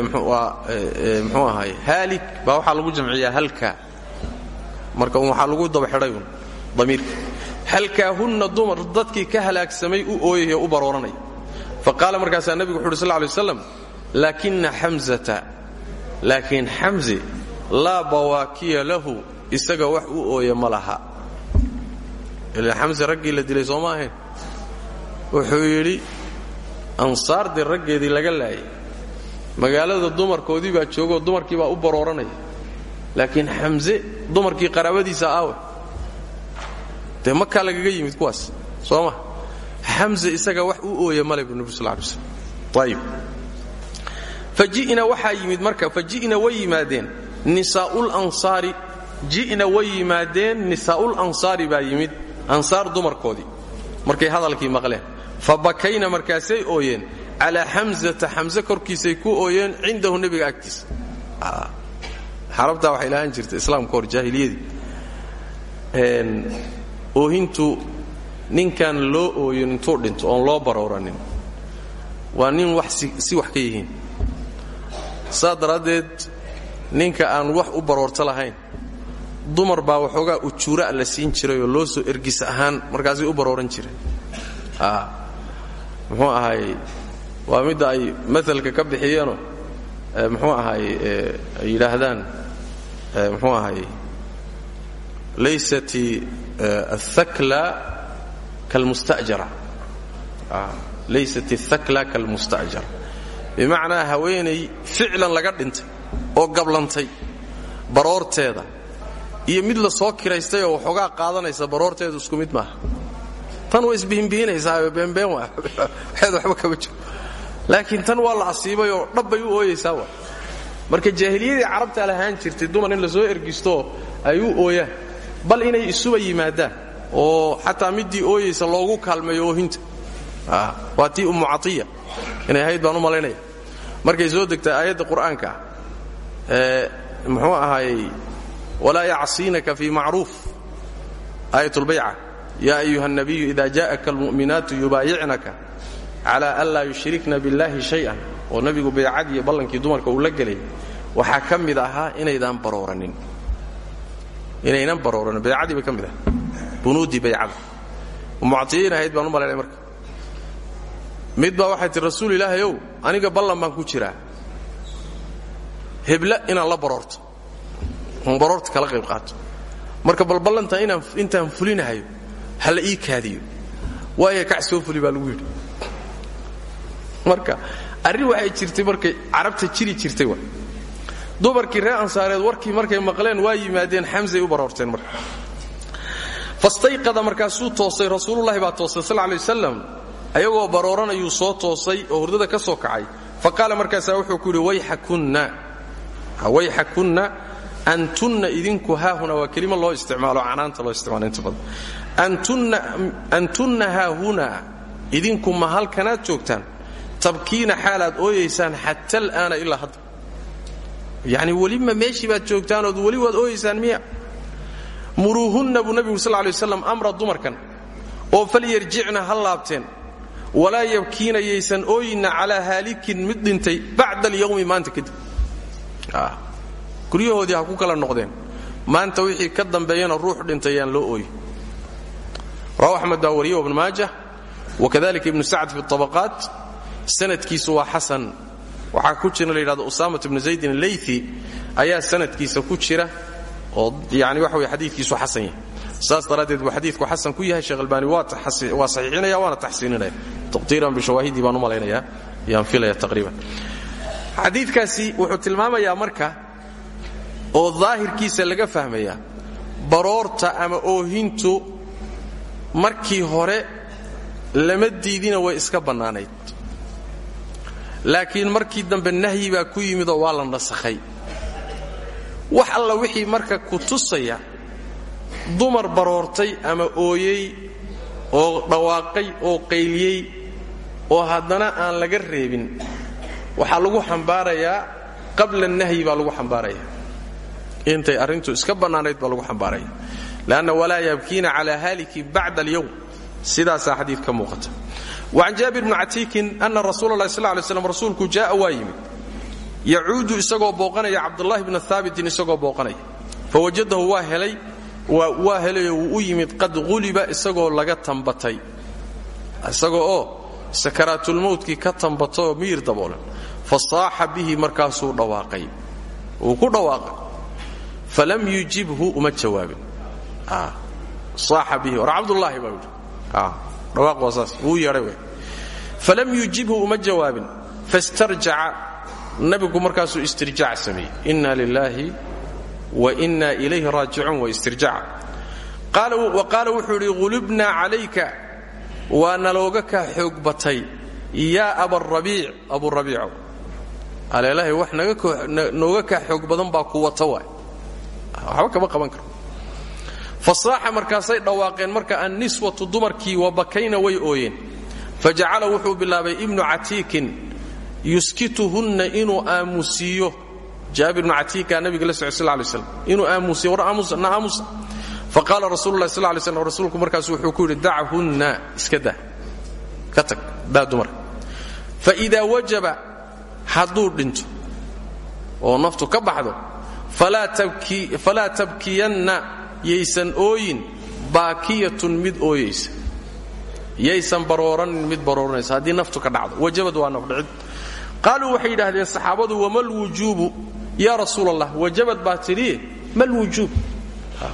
mxuu ahaay haalik baa waxaa lagu jamciyaa halka. Marka waxaa lagu daba xidhayun damiirka halkaahunna dumar dadkii ka halaagsamay u ooyaya u barooranaya fa qaala markaasaa nebigu wuxu uhi sl lay slam laakina xamzata laakiin bawaakiya lahu isaga wax u ooya ma laha. Ila xamse raggii la dilay soo wuxuu yidhi ansaardii raggeedii laga laayay. Magaalada dumarkoodii baa joogoo dumarkii baa u barooranaya. Laakiin xamse dumarkii qaraabadiisa aawe. Dee makaa lagaga yimid kuwaas? Soo ma? Xamse isaga wax u ooya male bu nebi sal lay slam ayib faji'na yimid marka faji'na way yimaadeen nisaa'ul ansaari. Ji'na way yimaadeen nisaa'ul ansaari baa yimid ansaar dumarkoodii. Markay hadalkii maqleen fa markaasay ooyeen calaa xamsata xamse korkiisay ku ooyeen cindahu nebiga agtiisa. Xarabtaa waxay lahaan jirta islaamka hor jaahiliyadii. Oohintu ninkan loo ooyin intuu dhinto oon loo barooranin waa nin wax si wax ka yihiin. Saa ninka aan wax u baroorto lahayn dumar baa waxoogaa ujuura la siin jiray oo loo soo ergis ahaan markaasay u barooran jireen muxuu ahaay waa midda ay maalka ka bixiyeenoo muxuu ahaay ay yidhaahdaan muxuu ahaay laysat athakla kalmustajara. Laysat athakla kalmustajara. Bimacnaa haweenay ficlan laga dhintay oo gablantay baroorteeda iyo mid la soo kiraystay oo waxoogaa qaadanaysa baroorteedu isku mid maaha tan way isbihinbihinaysaa beenbeen waa. Waxeed waxba kama jiro. Laakiin tan waa la asiibay oo dhabbay u ooyaysaa wa marka jaahiliyadii carabtaa lahaan jirtay dumar in la soo ergistooo ay u ooyaan bal inay isuba yimaadaan oo xataa middii ooyaysa loogu kaalmeeyo oohinta. Waa tii ummu catiya. Inay ahayd baan u malaynaya markay soo degtay aayadda qur'aanka ee muxuu ahaayey walaa yacsiinaka fii macruuf. Aayat lbayca ya ayuha nabiyu ida jaءaka almu'minaatu yubaayicnaka cala an laa yushrikna biاllahi shay'an oo nebigu baycadii iyo ballankii dumarka uu la gelay waxaa ka mid ahaa inaydaan barooranin inaynan barooranin baycadii bay ka mid ahaa bunuuddii baycada muctiyiin ahayd baan u malaynay marka mid baa waxay tihi rasuul ilaahayow aniga ballan baan ku jiraa hebla inaan la baroorto oon baroorta kala qayb qaato marka balballantaa inaan intaan fulinahayo ha la ii kaadiyo. Waaya kac soo fuli baa lagu yidhi. Marka arrin waxay jirtay markay carabta jiri jirtay wa dumarkii reer ansaareed warkii markay maqleen waa yimaadeen xamsay u baroorteen marka. Fastayqada markaasuu toosay rasuululahi baa toosay sal lay wasalam ayagoo barooranayuu soo toosay oo hurdada ka soo kacay. Fa qaala markaasaa wuxuu ku yidhi wayxakunna antunna idinku haahuna waa kelimo loo isticmaalo canaanta loo isticmaalo inta badan antunna haahuna idinku ma halkanaad joogtaan? Tabkiina xaalaad ooyaysaan xata alaana ilaa hadda yacni welima meeshii baad joogtaanood weli waad ooyaysaan miya? Muruuhunna buu nebigu sal lay waslam amra dumarkan oo falyarjicna ha laabteen. Walaa yabkiina yaysan ooyinna calaa haalikin mid dhintay bacda alyawmi maanta kadib. Guryahoodii ha ku kala noqdeen. Maanta wixii ka dambeeyana ruux dhintay loo ooyi rawahu axmed baa wariye ibnu maajah wakadalika ibnu sacd fi طabaqaat sanadkiisu waa xasan ku jira la yidhahdo usamat ibnu zaydin aleythi ayaa sanadkiisa ku jira oo yani waxa wey xadiikiisu xasan yahay. Saas daraaddeed buu xadiidku xasan ku yahay. Sheekh albaani waa saxiixinaya waana taxsiininaya taqdiiran bishawaahidii baan u malaynaya yaan filaya taqriiban. Xadiidkaasi wuxuu tilmaamayaa marka oo daahirkiisa laga fahmayaa baroorta ama oohintu markii hore lama diidina way iska bannaanayd. Laakiin markii dambe nahyi baa ku yimidoo waa la nasakhay. Wax alla wixii marka ku tusaya dumar baroortay ama ooyey oo dhawaaqay oo qayliyey oo haddana aan laga reebin waxaa lagu xambaarayaa qabla nahyi baa lagu xambaaraya. Intay arrintu iska bannaanayd baa lagu xambaaraya leanna walaa yabkiina calaa haaliki bacda alyowm sidaasaa xadiid ka muuqata wacan jaabir bni catiikin ana rasuula lahi sl lay slam rasuulku jaaa waa yimid yacuudu isagoo booqanaya cabdulahi bna haabitin isagoo booqanaya fawajadahu waa helay waa helayoo wuu u yimid qad quliba isagoo laga tambatay isagoo oo sakaraatulmowtkii ka tambataoo miyir daboolan fa saaxa bihi markaasuu dhawaaqay wuu ku dhawaaqay falam yujibhu uma jawaabin aaxa bihi war cabdulaahi baa yidhi. Dhawaaq waa saas. Wuu yeedhay wey. Falam yujibhu uma jawaabin. Fastarjaca. Nabigu markaasuu istirjaac sameeyey. Inna lilaahi wa inna ilayhi raajicuun wa istirjaaca wa qaala wuxuu idhi qulubnaa calayka. Waa nalooga kaa xoog batay. Yaa abarabiic aburabiico aleelahay wax nooga kaa xoog badan baa ku wata waay. Waxba kama qaban karo fasaaxa markaasay dhawaaqeen marka anniswatu dumarkii wabakayna way ooyeen. Fajacala wuxuu bilaabay ibnu catiikin yuskituhunna inuu aamusiiyo. Jaabir ibnu catiika nabiga la soco sal lay slam inuu aamusiyo aamusna aamusa faqaala rasuulu lahi sal lay slam rasuulku wuxuu ku yidhi dachunna iska daa ka tag daa dumarka wajaba hadduu dhinto oo naftu ka baxdo falaa tabkiyanna yaysan ooyin baakiyatun mid ooyaysa. Yaysan barooranin mid barooranaysa haddii naftu ka dhacdo wajabad waa nafdhicid qaaluu waxay yidhaahdeen saxaabadu wamalwujuubu yaa rasuul allah wajabad baa tidhi malwujuub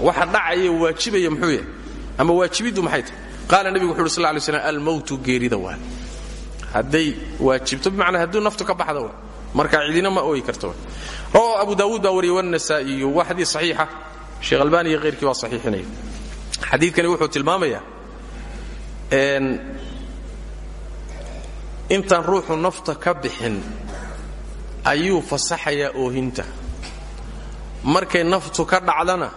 waxa dhacaya waajibaya muxuu yahay? Ama waajibiddu maxay tahay? Qaala nebigu wuxu uhi sal lay slam almowtu geerida waa hadday waajibto bimacnaa hadduu naftu ka baxda marka cidina ma ooyi wa rawahu abu daawuud baa wariyey wannasaa'iyu waa xadiis saxiixa sheekh albani iyo hayrkii baa saxiixinaya xadiidkani wuxuu tilmaamayaa intaan ruuxu nafta ka bixin ayuu fasaxayaa oohinta. Markay naftu ka dhacdana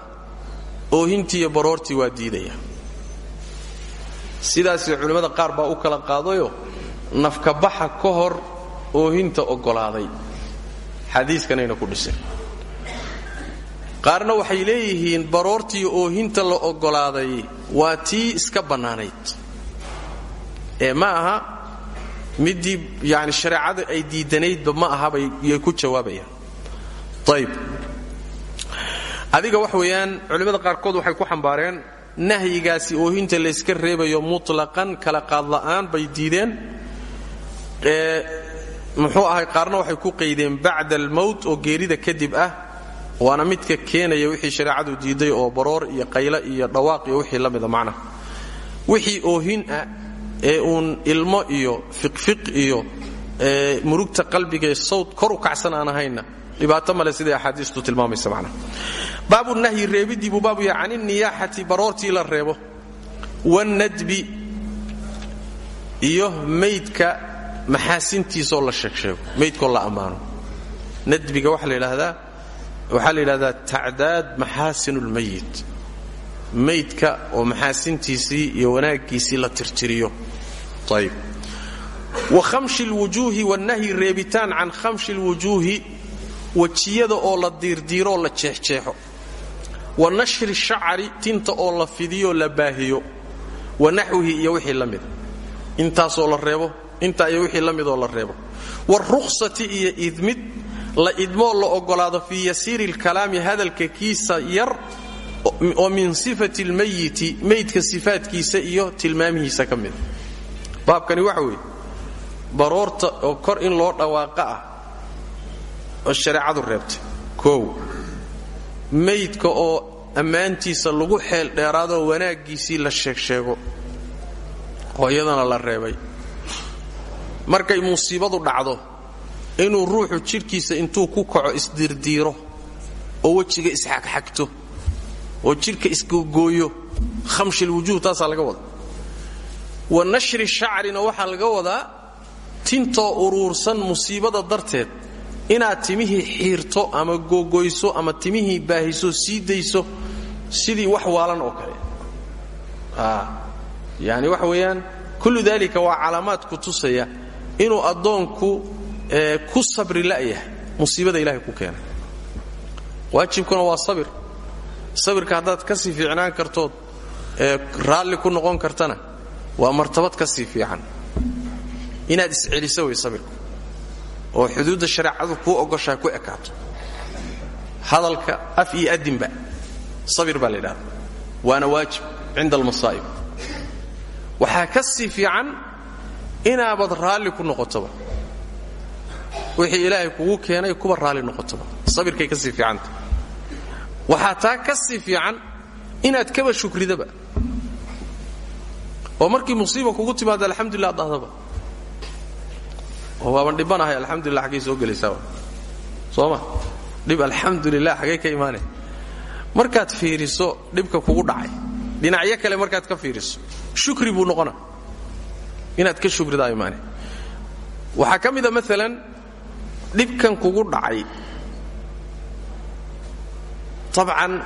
oohintiiyo baroortii waa diidaya. Sidaasii culimmada qaar baa u kala qaadayoo nafkabaxa ka hor oohinta oggolaaday xadiiskanayna ku dhiseen qaarna waxay leeyihiin baroortiiyo oohinta la oggolaaday waa tii iska bannaanayd. Ee ma aha middii yani shareecada ay diidanaydba ma ahabay yay ku jawaabayaan. Ayb adiga wax weeyaan culimmada qaarkood waxay ku xambaareen nahyigaasi oohinta layska reebayo mutlaqan kala qaadla'aan bay diideen. Muxuu ahay qaarna waxay ku qaydeen bacda almowt oo geerida kadib ah waana midka keenaya wixii shareecadu diiday oo baroor iyo qaylo iyo dhawaaq iyo wixii la mida macnaha wixii oohin ah ee uun ilmo iyo fiqfiq iyo murugta qalbigaee sawd kor u kacsan aan ahayna dhibaato male siday axaadiistu tilmaamaysa macnaha baabu nahyi reebidii buu baabu yahay can la reebo. Wannadbi iyo maydka maxaasintiisoo la sheegsheego maydkoo la ammaano. Nadbiga waxaa la yidhaahdaa waxaa la yidhahdaa tacdaad maxaasin ulmayit maydka oo maxaasintiisii iyo wanaaggiisii la tirtiriyo. Ayb wa khamshi lwujuuhi wannahyi reebitaan can khamshi lwujuuhi wejiyada oo la diirdiiroo la jeexjeexo. Wa nashri shacri tinta oo la fidiyoo la baahiyo. Wa naxwihi iyo wixii la mida intaasoo la reebo intaa iyo wixii la midoo la reebo. Warukhsati iyo idmid la idmoo la ogolaado fii yasiiri lkalaami hadalka kiisa yar oo min sifati lmayiti maydka sifaatkiisa iyo tilmaamihiisa ka mida baabkani waxa weeye baroorta oo kor in loo dhawaaqa ah oo shareecadu reebtay. Koow maydka oo ammaantiisa lagu xeel dheeraadoo wanaaggiisii la sheegsheego oo iyadana la reebay. Markay musiibadu dhacdo inuu ruuxu jidhkiisa intuu ku kaco isdirdiiro oo wejiga isxagxagto oo jidhka isgogooyo khamshilwujuuh taasaa laga wada wa nashri shacrina waxaa laga wadaa tintoo uruursan musiibada darteed inaad timihii xiirto ama googoyso ama timihii baahiso sii dayso sidii wax waalan oo kale. Yani waxa weeyaan kullu dalika waa calaamaad ku tusaya inuu addoonku ku sabri la'yahay musiibada ilahay ku keenay. Waajibkuna waa sabir. Sabirka haddaad ka sii fiicnaan kartood raalli ku noqon kartana waa martabad ka sii fiican. Inaad isceliso way sabirku. Oo xuduudda shareecadu kuu ogoshaa ku ekaato. Hadalka af iyo adinba sabir baa la waana waajib cinda almasaa'ib. Waxaa ka sii fiican inaabad raalli ku noqotoba wixii ilaahay kugu keenay kuba raalli noqotoba sabirkay ka sii fiicanta taa ka sii inaad kaba shukridaba. Oo markii musiiba kugu timaado alxamdulilah ad dahdaba oo waaban dhibanahay alxamdulilah xaggay soo gelaysaaba soo ma? Dhib alxamdulilah ka imaanay. Markaad fiiriso dhibka kugu dhacay. Dhinacyo kale markaad ka fiiriso. Shukri buu noqona inaad ka shukridaa imaane waxaa ka mida dhibkan kugu dhacay. Tabcan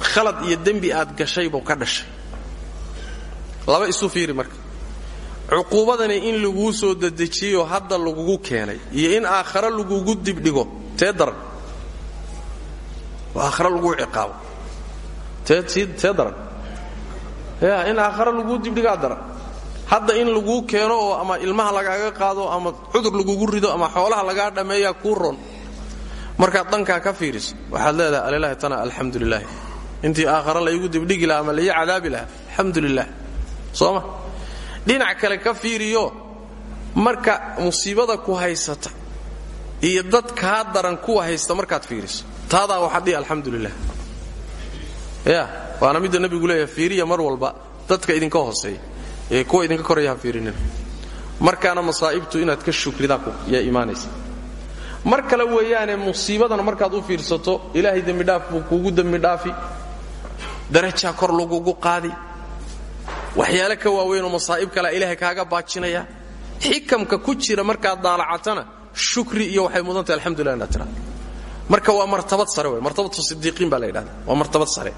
khalad iyo dembi aad gashay buu ka dhashay. Laba isu fiiri marka. Cuquubadani in laguu soo dedejiyeyoo hadda lagugu keenay iyo in aakhare lagugu dibdhigo tee daran. Oo aakhare laguu ciqaabo. Tee daran. Ya in aakhare laguu dibdhigaa daran hadda in laguu keeno ama ilmaha lagaaga qaado ama cudur lagugu rido ama xoolaha lagaa dhammeeyaa kuu ron markaad dhankaa ka fiiriso waxaad leedahay alilaahi tana alxamdu intii aakhare laygu dibdhigi lahaa ama lai cadaabi lilah sooma? Dhinac kale ka fiiriyo marka musiibada ku haysata iyo dad kaa daran kuwa haysta markaad fiiriso taadaa waxaad dhihi alxamdu lilah ya waana midda nebigu leeyahay fiiriya mar walba dadka idinka hooseeya. ee kuwa idinka koraya fiirinina markaana masaa'ibtu inaad ka shukridaa yaa imaanaysa mar kale weeyaane musiibadana markaad u fiirsato ilaahay dembidhaaf buu kuugu dembidhaafi darajaa kor lagugu qaadi. Waxyaale ka waaweynoo masaa'ib kalea ilaahay kaaga baajinaya. Xikamka ku jira markaad daalacatana shukri iyo waxay mudantahay alxamdulilah inaad marka waa martabad sare wey martabatu sidiiqiin baa la yidhahda waa martabad sare.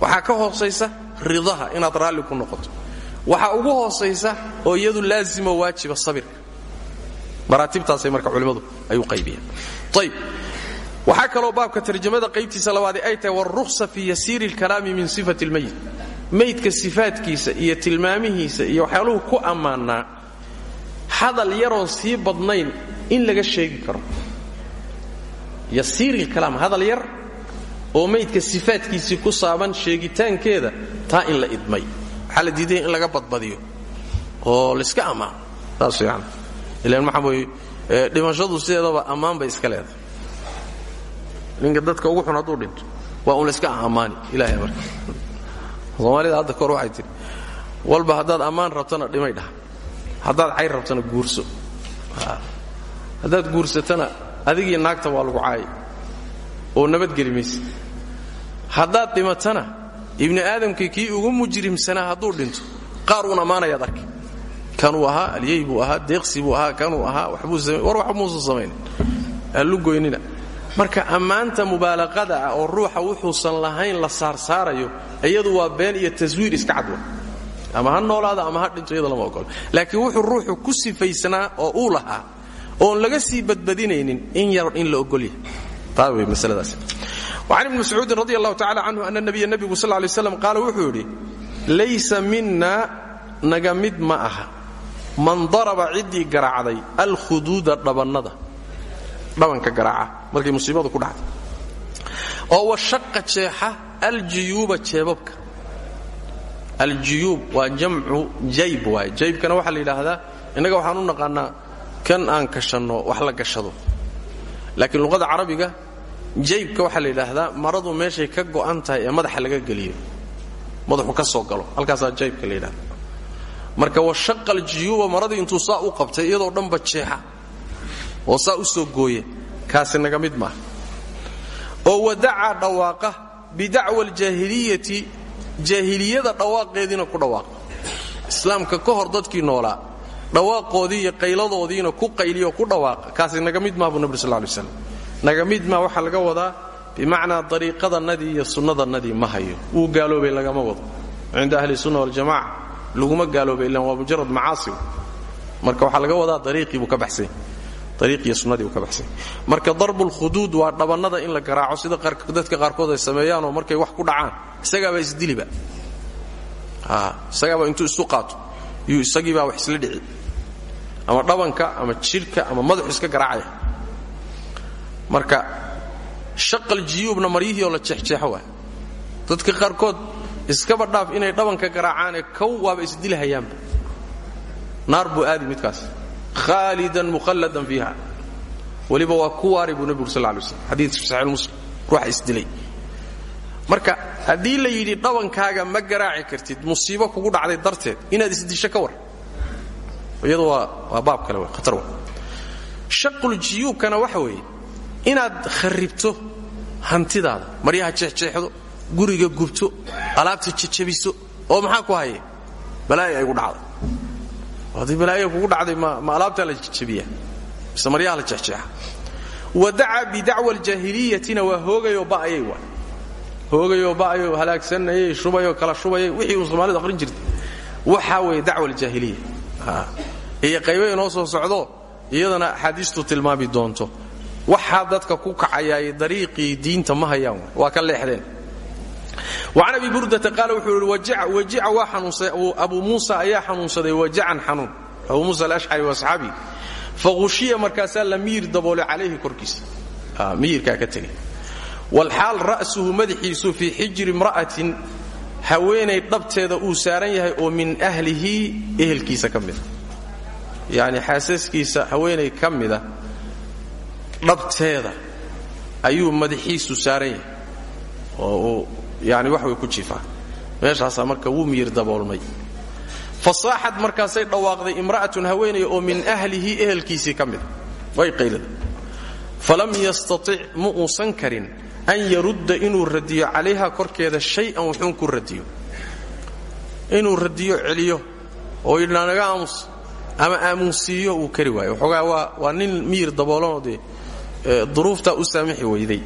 Waxaa ka hoosaysa ridaha inaad raalli ku noqoto waxaa ugu hoosaysa oo iyadu laazimo waajiba sabirka maraatibtaasay marka culimmadu ay u qaybiyeen ayb waxaa kaloo baabka tarjamada qaybtiisa labaadi ay tahay wاlrukhsa fi yasiiri اlkalaami min sifat اlmayit maydka sifaadkiisa iyo tilmaamihiisa iyo waxyaaluhu ku ammaanaa hadal yaroon sii badnayn in laga sheegi karo yasiir ilkalaam hadal yar oo maydka sifaadkiisii ku saaban sheegitaankeeda taa in la idmay waxaa la diidaya in laga badbadiyo oo layska ammaano saas fiican. Ilan maxaa weye dhimashadu sideedaba ammaan bay iska leedahay. Ninka dadka ugu xun hadduu dhinto waa un layska ammaani ilahay marka soomaalida hadda kahor waxay tihi walba haddaad ammaan rabtana dhimay dhaha. Haddaad cayr rabtana guurso. Haddaad guursatana adigii naagta waa lagu caayay oo nabadgeli mayse haddaad dhimatana ibni aadamkii kii ugu mujrimsanaa hadduu dhinto qaar uun ammaanayaad arkay kanuu ahaa alyey buu ahaa deeqsi buu ahaa kanuu ahaa war wax muusan samaynin aan lu goynina. Marka ammaanta mubaalaqada ah oo ruuxa wuxuusan lahayn la saarsaarayo iyadu waa been iyo taswiir iska cadwa ama ha noolaada ama ha iyada lama ogolo laakiin wuxuu ruuxu ku sifaysnaa oo uu lahaa oon laga sii badbadinaynin in yar in la ogolyahay taa wey masaladaas وcan ibni mascuudin radi allahu tacala canhu ana nabiya nebigu sal lay slam qaala wuxuu yidhi laysa mina naga mid ma aha man daraba ciddii garaacday alkhuduuda dhabannada dhabanka garaaca markay musiibadu ku dhacday oo washaqa jeexa aljuyuuba jeebabka aljuyuub waa jamcu jayb waay jaybkana waxaa la yidhaahdaa innaga waxaan u naqaannaa kan aan kashanno wax la gashado laakiin luqada carabiga jaybka waxaa la yidhaahdaa maradu meeshay ka go'an tahay ee madaxa laga geliyo. Madaxu ka soo galo. Halkaasaa jaybka la yidhahda marka washaqa aljuyuuba maradii intuu saa u qabtay iyadoo dhanba jeexa. Oo saa u soo gooya kaasi naga mid maaha oo wadacaa dhawaaqa bidacwa aljaahiliyati jaahiliyada dhawaaqeediina ku dhawaaqa. Islaamka ka hor dadkii noolaa dhawaaqoodii iyo qayladoodiina ku qayliyo ku dhawaaqa. Kaasi naga mid maaha buu nabri sal lay slam naga mid maa waxaa laga wadaa bimacnaa dariiqadannadii iyo sunnadannadii ma hayo. Wuu gaaloobay lagama wado. Cinda ahli sunna waljamaca laguma gaaloobay ilan waa mujarad macaasi. Marka waxaa laga wadaa dariiqii buu ka baxsany ariiqiyo sunnadii buu ka baxsany marka darbulkhuduud waa dhabannada in la garaaco sida dadka qaarkood ay sameeyaanoo markay wax ku dhacaan. Isagaabaa isdiliba. Isagaaba intuu isu qaato. Yuu isagiibaa wax isla dhici. Ama dhabanka ama jidhka ama madaxu iska garaacaya marka shaqal jiyuubna maryihii oo la jeexjeexo waa dadka qaarkood iskaba dhaaf inay dhabanka garaacaanee kow waaba isdilhayaanba naar buu aadi midkaas. Khaalidan mukhalladan fiiha. Weliba waa ku waari buu nebigu sal lay slam xadiidka saxiix muslim. Ruuxa isdilay marka haddii la yidhi dhabankaaga ma garaaci kartid musiibo kugu dhacday darteed inaad isdisho ka war. Iyadu waa baab kale w khatar wa shaqul jiyuubkana waxa weeye inaad kharribto hantidaada maryaha jeexjeexdo guriga gubto alaabta jajabiso oo maxaa ku haye? Balaa'i ay gu dhacday. Haddii balaaya kugu dhacday ma alaabtaa la jebiya mise maryaha la jexjeexa wa dacaa bidacwa aljaahiliyatina waa hoogayoo ba'ayay waa. Hoogayoo ba'ayoo halaagsanayay shubayoo kala shubayay wixii uu soomaalidu aqrin jirtay. Waxaa weeye dacwa aljaahiliya. Iyo qaybo soo socdo iyadana axaadiistu tilmaami doonto waxaa dadka ku kacayaay dariiqii diinta ma hayaan. Waa ka leexdeen. Wacan abi burdata qaal wuxuu ihi abu muusa ayaa xanuunsaday wajacan xanuun. Abu muusa alashcari waa saxaabi. Fahushiya markaasaa la miyir daboolay calayhi korkiisa. Miyirkaa ka tegay walxaal ra'suhu madaxiisu fii xijri imra'atin haweenay dhabteeda uu saaran yahay oo min ahlihi ehelkiisa ka mida yacni xaasaskiisa haweenay ka dhabteeda ayuu madaxiisu saaran yahay. Oo uu wax way ku jifaa meeshaasaa marka wuu miyir daboolmay. Fasaaxad markaasay dhawaaqday imra'atun haweenay oo min ahlihi ehelkiisii ka way qaylada. Falam yastatic ma an yarudda inuu radiyo calayha korkeeda shay-an wuxuun ku radiyo. Inuu radiyo celiyo oo yidhaa naga aamus ama aamunsiiyo uu kari waayo. Waxoogaa waa nin miyir daboolanoo duruuftaa u saamixi weyday.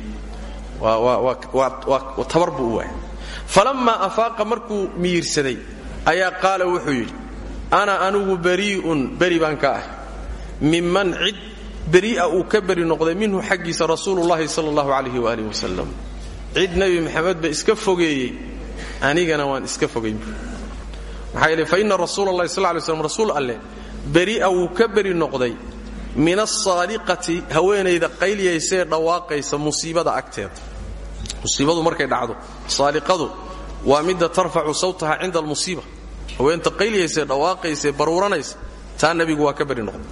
Tabar buu u waayay. Falammaa afaaqa markuu miyirsaday ayaa qaala wuxuu yidhi ana anigu barii'un beri baan ka ah minman cid beri'a uu ka beri noqday minhu xaggiisa rasuulullahi sala allahu calayhi waaalih wasalam cid nebi maxamed ba iska fogeeyey anigana waan iska fogayn maxaa yeele fa inna rasuula allahi sal lay slam rasuul alleh beri'a wuu ka beri noqday min asaadiqati haweenayda qayliyaysee dhawaaqaysa musiibada agteeda musiibadu markay dhacdo saaliqadu waa midda tarfacu sawtaha cinda almusiiba. Haweenta qayliyaysee dhawaaqaysee baruuranaysa taa nebigu waa ka beri noqday.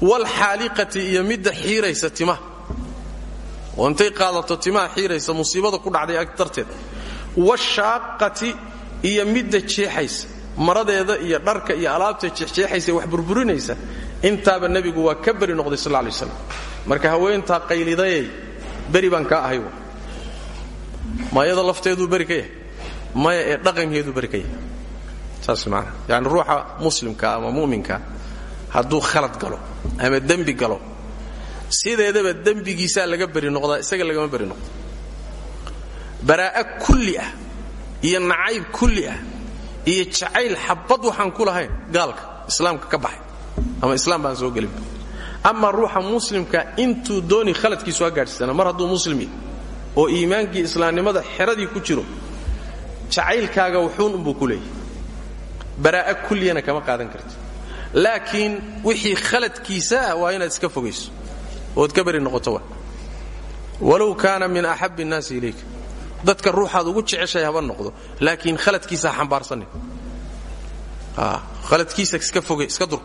Waalxaaliqati iyo midda xiiraysa timaha. Oo qaadato timaha xiiraysa musiibada ku dhacday ag darteed washaaqati iyo jeexaysa maradeeda iyo dharka iyo alaabta jeexjeexaysa wax burburinaysa intaaba nebigu waa ka beri noqday sal lay slam marka haweentaa qaylidayay beri baan kaa ahay mayada lafteeduu beri ka yahay maya ee dhaqankeeduu beri ka yahay. Saas maanaa yani ruuxa muslimka ama mu'minka hadduu khalad galo ama dembi galo sideedaba dembigiisaa laga beri noqdaa isaga lagama beri noqdo. Baraa'a kulli ah iyo nacayb kulli ah iyo jacayl xabad waxaan ku lahayn gaalka islaamka ka baxay ama islaam baan soo gelin. Ama ruuxa muslimka intuu dooni khaladkiisu ha gaadhsiisana mar hadduu muslim yahay oo iimaankii islaamnimada xeradii ku jiro jacaylkaaga wuxuun unbuu ku leeyahay. Baraa'a kulliyana kama qaadan karti laakiin wixii khaladkiisa ah waa inaad iska fogayso. Ood ka beri noqoto wa walow kaana min axabbi innaasi ilayka. Dadka ruuxaad ugu jeceshahay haba noqdo laakiin khaladkiisa ha xambaarsanin khaladkiisa iska foge iska dur.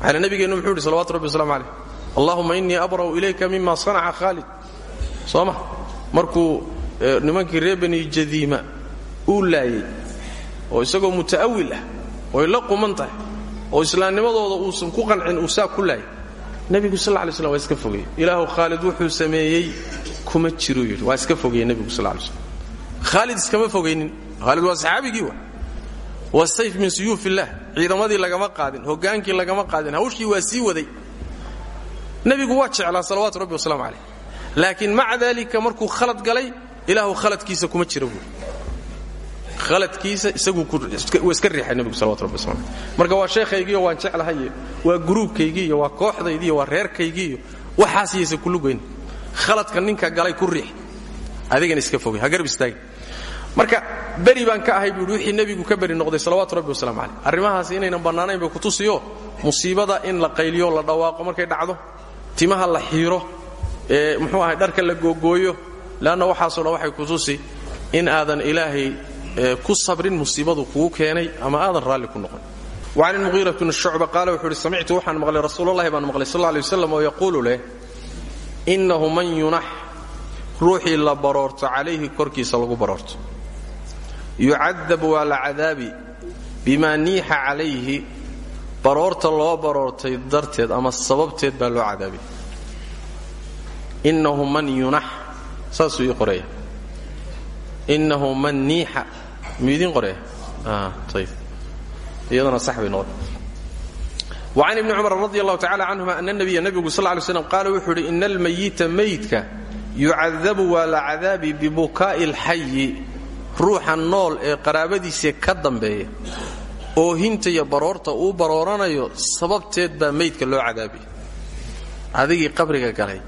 Waxaana nabigeennu muxuu yidhi salawatu rabbi waslamu calayh. Allahuma innii abra'u ilayka mima sanaca khaalid. Soo ma? Markuu nimankii reer bani jadiima uu laayey oo isagoo muta'awil ah oy la quman oo islaamnimadooda uusan ku qancin uu saa ku laayay nebigu sal lay slam waa iska fogey ilaahu khaalid wuxuu sameeyey kuma jiruu yidhi iska fogeye nebigu sal lay slam khaalid iskama fogaynin. Khaalid waa saxaabigii wa waa sayf min suyuuf illah ciidamadii lagama qaadin hogaankii lagama qaadin hawshii waa sii waday. Nebigu waa jeclaa salawaatu rabbi wasalaamu calayh. Laakiin maca daalika markuu khalad galay ilaahu khaladkiisa kuma jira khaladkiisa isaguu iska riixay nebigu salawatu rabbi wasalam marka waa sheekhaygiiyo waan jeclahayo waa guruubkaygiiyo waa kooxdaydiiyo waa reerkaygiiyo waxaas yaysa kulugayn khaladka ninka galay ku riix. Adigana iska fogay garab istaagin marka beri baan ka ahay buuhi wixii nebigu ka beri noqday salawaatu rabbi wasalaamu caleyh arrimahaas inaynan bannaanayn bay kutusiyo musiibada in la qayliyo la dhawaaqo markay dhacdo timaha la xiiro ee muxuu ahay dharka la googooyo leanna waxaasoo dhan waxay kutusi in aadan ilaahay ku sabrin musiibadu kugu keenay ama aadan raalli ku noqon. Wacan ilmuhiira bni shucba qaala wuxuu uhi samictu waxaan maqlay rasuululahi baan maqlay sal lay waslam oo yaquulu leh innahu man yunax ruuxii la baroorto calayhi korkiisa lagu baroorto yucadab waa la cadaabi bimaa niixa calayhi loo baroortay darteed ama sababteed baa loo cadaabi. Innahu man yunax saasuu ii innahu man niixa miyuu idiin qoraya ayb iyadana sax bay noqon. Wacan ibni cumar radi allahu tacala canhuma ana nabiya nabigu sal ly slam qaala wuxuu yidhi ina almayita meydka yucadabu waa la cadaabi bibukaa'i alxayi ruuxa nool ee qaraabadiisa ka dambeeya oohinta iyo baroorta uu barooranayo sababteed baa meydka loo cadaabiya adigii qabriga galay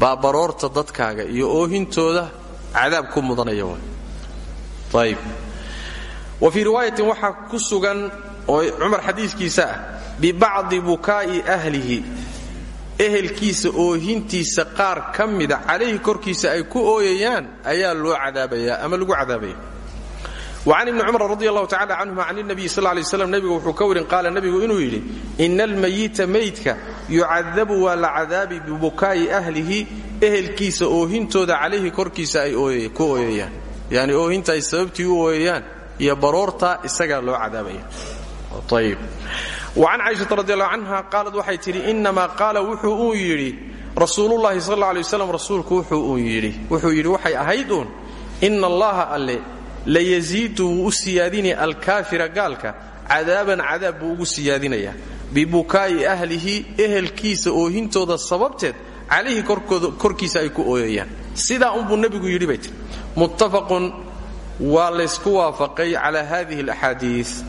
baa baroorta dadkaaga iyo oohintooda cadaab ku mudanaya ayb wa fii riwaayatin waxaa ku sugan oo cumar xadiiskiisa ah bibacdi bukaa'i ahlihi ehelkiisa oohintiisa qaar ka mida calayhi korkiisa ay ku ooyayaan ayaa loo cadaabayaa ama lagu cadaabaya wacan ibni cumar radi allahu tacala canhuma can nabiyi sal lay slam nebigu wuxuu ka warin qaala nebigu inuu yidhi ina almayita meydka yucadabu waa la cadaabi bibukaa'i ahlihi ehelkiisa oohintooda calayhi korkiisa ay ku ooyayaan. Yani oohinta ay sababtii u ooyayaan iyo baroorta isagaa loo cadaabaya. Ayb wacan caaishata radi allahu canha qaalad waxay tidhi inamaa qaala wuxuu uu yidhi rasuulullahi sal alay waslam rasuulku wuxuu yidhi waxay ahayd uun ina allaha alle layaziidu wuu u siyaadinaya alkaafira gaalka cadaaban cadaab buu ugu siyaadinayaa bibukaa'i ahlihi ehelkiisa oohintooda sababteed calayhi korkiisa ay ku ooyayaan. Sidaa unbuu nebigu yidhi bay tiri muttafaqun waa laysku waafaqay calaa hadihi alaxaadiis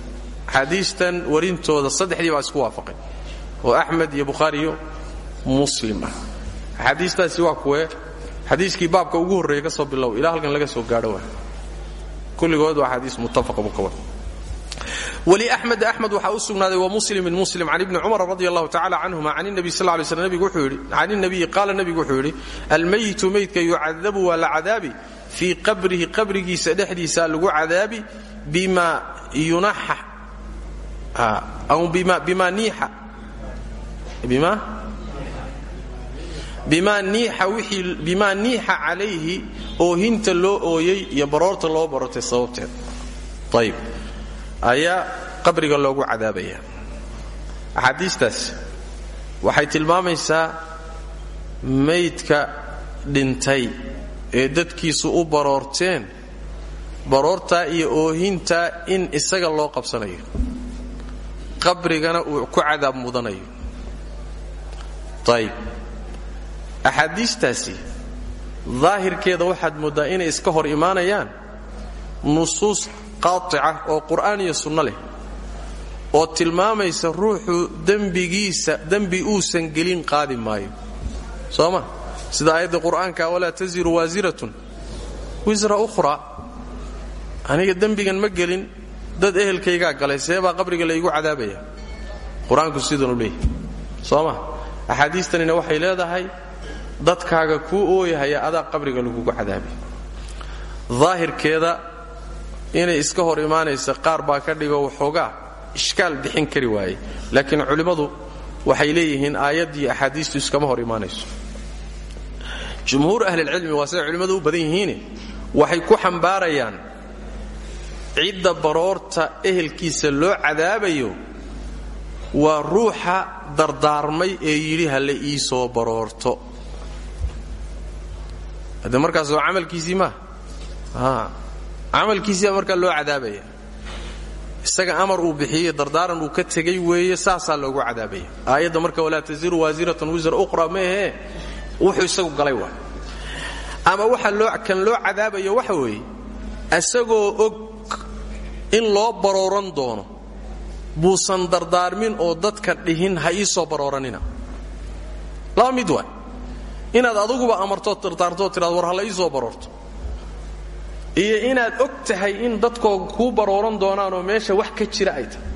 axaadiistan warintooda saddexdii baa isku waafaqay oo axmed iyo bukhaariyo muslim ah. Waa kuwee xadiiskii baabka ugu horreeya ka soo bilow ilaa halkan laga soo gaadho waa. Kulligood waa axaadiis muttafaqa buu ka wada wliaxmed axmed waxaa u sugnaaday wamuslimin muslim can ibni cumar radi allahu tacala canhuma can nabi sal lay sl nbigu wuxuu yidhi can nabiyi qaala nebigu wuxuu yidhi almayitu meydka yucadabu waa la cadaabi fii qabrihi qabrigiisa dhexdiisa lagu cadaabi bima yunaxa bimaa niixa calayhi oohinta loo ooyey iyo baroorta loo barortay sababteed. Ayb ayaa qabriga loogu cadaabaya axaadiistaas waxay tilmaamaysaa maydka dhintay ee dadkiisu u baroorteen baroortaa iyo oohintaa in isaga loo qabsanayo qabrigana uu ku cadaab mudanayo. Ayb axaadiistaasi daahirkeeda waxaad mooddaa inay iska hor imaanayaan nusuus qaatica oo qur'aan iyo sunno leh oo tilmaamaysa ruuxu dembigiisa dembi uusan gelin qaadi maayo. Soo ma? Sida aayadda qur'aanka walaa taziru waasiratun wisra ukhra aniga dembigan ma gelin dad ehelkaygaa galay see baa qabriga laygu cadaabaya. Qur'aanku sidanuu leeyahy soo ma axaadiistanina waxay leedahay dadkaaga kuu ooyahaya adaa qabriga lagugu cadaabay. Daahirkeeda inay iska hor imaanaysa qaar baa ka dhigo waxoogaa ishkaal bixin kari waaye laakiin culimmadu waxay leeyihiin aayaddii axaadiistu iskama hor imaanayso. Jumhuur ahlilcilmi waa siday culimmadu u waxay ku xambaarayaan cidda baroorta ehelkiisa loo cadaabayo waa ruuxa dardaarmay ee yidhi ha la ii soo baroorto. Hadde markaas waa camalkiisii maaha camalkiisiibaa markaa loo cadaabaya. Isaga amar uu bixiyey dardaaran uu ka tegay weeye saasaa loogu cadaabaya. Aayadda marka walaa tasiru waasiratan wisra waa. Ama waxa kan loo cadaabayo waxa weeye isagoo og in loo barooran doono buusan dardaarmin oo dadka dhihin ha ii soo barooranina. Laba mid waa inaad aduguba amartood dardaartood tidhado war ha ii soo baroorto. Iyo inaad og tahay in dadkooga kuu barooran doonaanoo meesha wax ka jira ay tahay.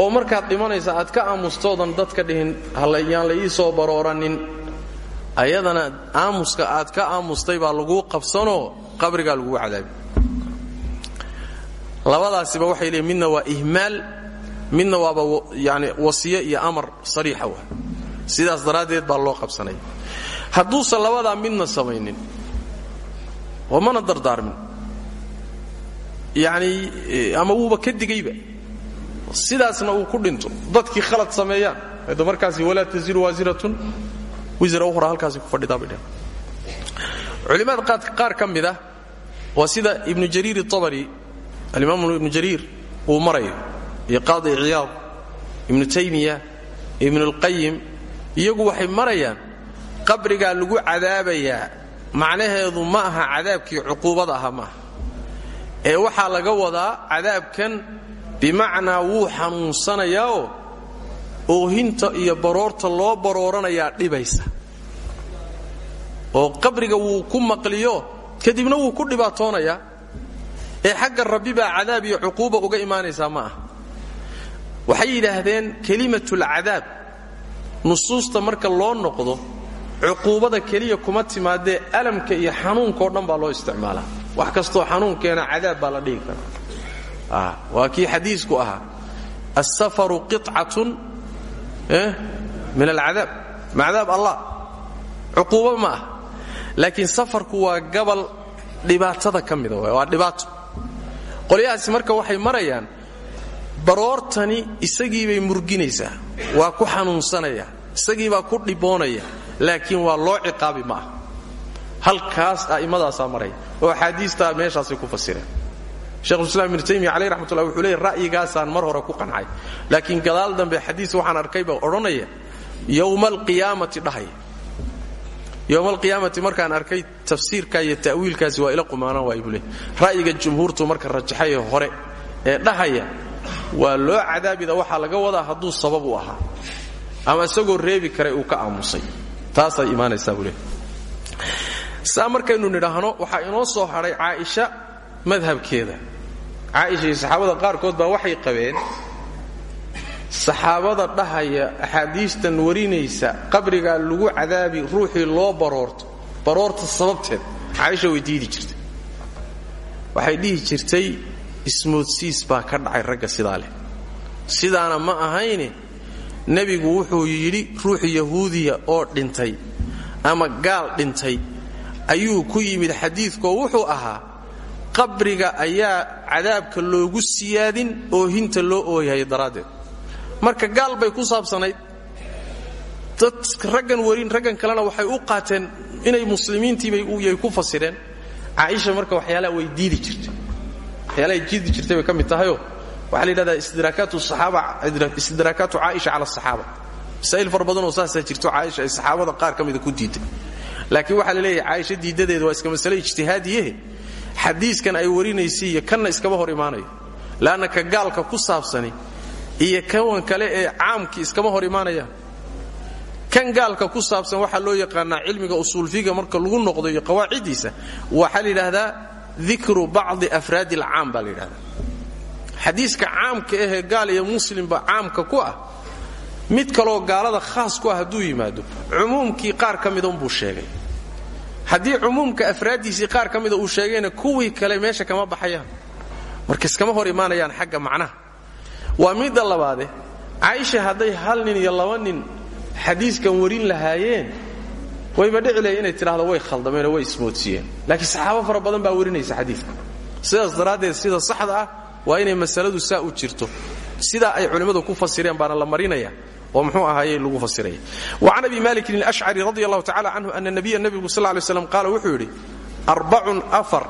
Oo markaad dhimanaysa aad ka aamustoodan dadka dhihin yaan la ii soo barooranin. Ayadana aamuska aad ka aamustay baa laguu qabsanoo qabrigaa laguu cadaabi labadaasiba waxay leeyiin midna waa ihmaal midna waaba yani wasiyo iyo amar sariixa wa sidaas daraaddeed baa loo qabsanaya hadduusan labadaa midna samaynin oo mana dardaarmin. Yacni ama wuuba ka digayba. Sidaasna uu ku dhinto dadkii khalad sameeyaan. Hada markaasi walaa taziru waasiratun wisra ukhra halkaasi ku fadhidaa bay dhehen culimmada qaar ka mid ah waa sida ibnu jariir itabari alimaam ibnu jariir uu marayo iyo qaadi ciyaad ibnu taymiya ibnulqayim iyagu waxay marayaan qabrigaa lagu cadaabayaa macnaheedu ma aha cadaabkii cuquubada aha ma aha. Ee waxaa laga wadaa cadaabkan bimacnaa wuu xanuunsanayaoo oohinta iyo baroorta loo barooranayaa dhibaysa. Oo qabriga wuu ku maqliyo kadibna wuu ku dhibaatoonayaa ee xagga rabbi baa cadaab iyo cuquuba uga imaanaysaa ma ah waxay yidhaahdeen kelimatulcadaab nusuusta marka loo noqdo cuquubada keliya kuma timaadee alamka iyo xanuunkao dhan baa loo isticmaalaa. Wax kastoo xanuunkeena cadaab baa la dhihi karaa. Waa kii xadiisku ahaa asafaru qicatun min alcadaab. Ma cadaab allah cuquuba ma ah safarku waa gabal dhibaatada ka mida waa dhibaato qolyahaasi marka waxay marayaan baroortani isagiibay murginaysaa waa ku xanuunsanaya isagiibaa ku dhiboonaya laakiin waa loo ciqaabi ma ah halkaas a'immadaasaa maraya oo axaadiistaa meeshaasay ku fasireen shekhulislaam ibnu taymiya caleyh raxmatullah wuxuu leeyay ra'yigaasaan mar hore ku qancay laakiin gadaal dambe xadiis waxaan arkayba odhanaya yowma alqiyaamati dhahaya yowma alqiyaamati markaan arkay tafsiirka iyo ta'wiilkaasi waa ila qumaanaan waay buu leey ra'yiga jumhuurtu marka rajaxaye hore ee dhahaya waa loo cadaabida waxaa laga wadaa hadduu sabab u ahaa. Ama isagoo reebi karay uu ka aamusay. Taasay imaanaysaa buu leey saa markaynu nidhaahno waxaa inoo soo hadhay caaisha madhabkeeda. Caaisha iyo saxaabada qaarkood baa waxay qabeen saxaabada dhahaya axaadiistan warinaysa qabrigaa lagu cadaabi ruuxii loo baroorto baroorta sababteed. Caaisha way diidi jirtay. Waxay dhihi jirtay ismoodsiis baa ka dhacay ragga sidaa leh. Sidaana ma ahayne nebigu wuxuu yidhi ruux yahuudiya oo dhintay ama gaal dhintay ayuu ku yimid. Xadiidkoo wuxuu ahaa qabriga ayaa cadaabka loogu siyaadin oohinta loo ooyahay daraaddeed marka gaal bay ku saabsanayd. Dad raggan warin raggan kalena waxay u qaateen inay muslimiintiibay ku fasireen. Caaisha marka waxyaalaha way diidi jirtay. Waxyaalahay diidi jirtay bay ka mid tahayoo waxaa la yidhahdaa istidraakaatu caaisha cala asaxaaba masaa'il fara badanoo saasaa jirto caaisha ay saxaabada qaar ka ku diiday laakiin waxaa la leeyahay caaisha diiddadeeda waa iska masale ijtihaadiyehe xadiiskan ay warinaysay iyo kanna hor imaanayo le'anna ka gaalka ku saabsani iyo kawan kale ee caamkii iskama hor imaanayaan kan gaalka ku saabsan waxaa loo yaqaanaa cilmiga usuulfiga marka lagu noqdo iyo qawaaciddiisa waxaa la yidhaahdaa dikru bacdi afraadi alcaam baa la yidhahdaa xadiiska caamka ahee gaal iyo muslimba caamka ku ah mid kaloo gaalada khaas ku ah hadduu yimaado cumuumkii qaar ka mida unbuu sheegay. Haddii cumuumka afraaddiisii qaar ka uu sheegayna kuwii kale meesha kama baxayaan marka iskama hor imaanayaan xagga macnaha waa midda labaade caaisha hadday hal nin iyo laba nin xadiiskan warin lahaayeen wayba dhici lahay inay tidhahdo way khaldameenoo way ismoodsiiyeen. Laakiin saxaabo fara badan baa warinaysa xadiidka. Sidaas daraaddeed sida saxda ah waa inay masaladu saa u jirto. Sidaa ay culimmadu ku fasireen baana la marinaya oo mxuu ahaayey lagu fasiraya. Wacan abi malikin alashcari radi allahu tacala canhu ana nabiya nebigu sal lay slam wuxuu yidhi arbacun afar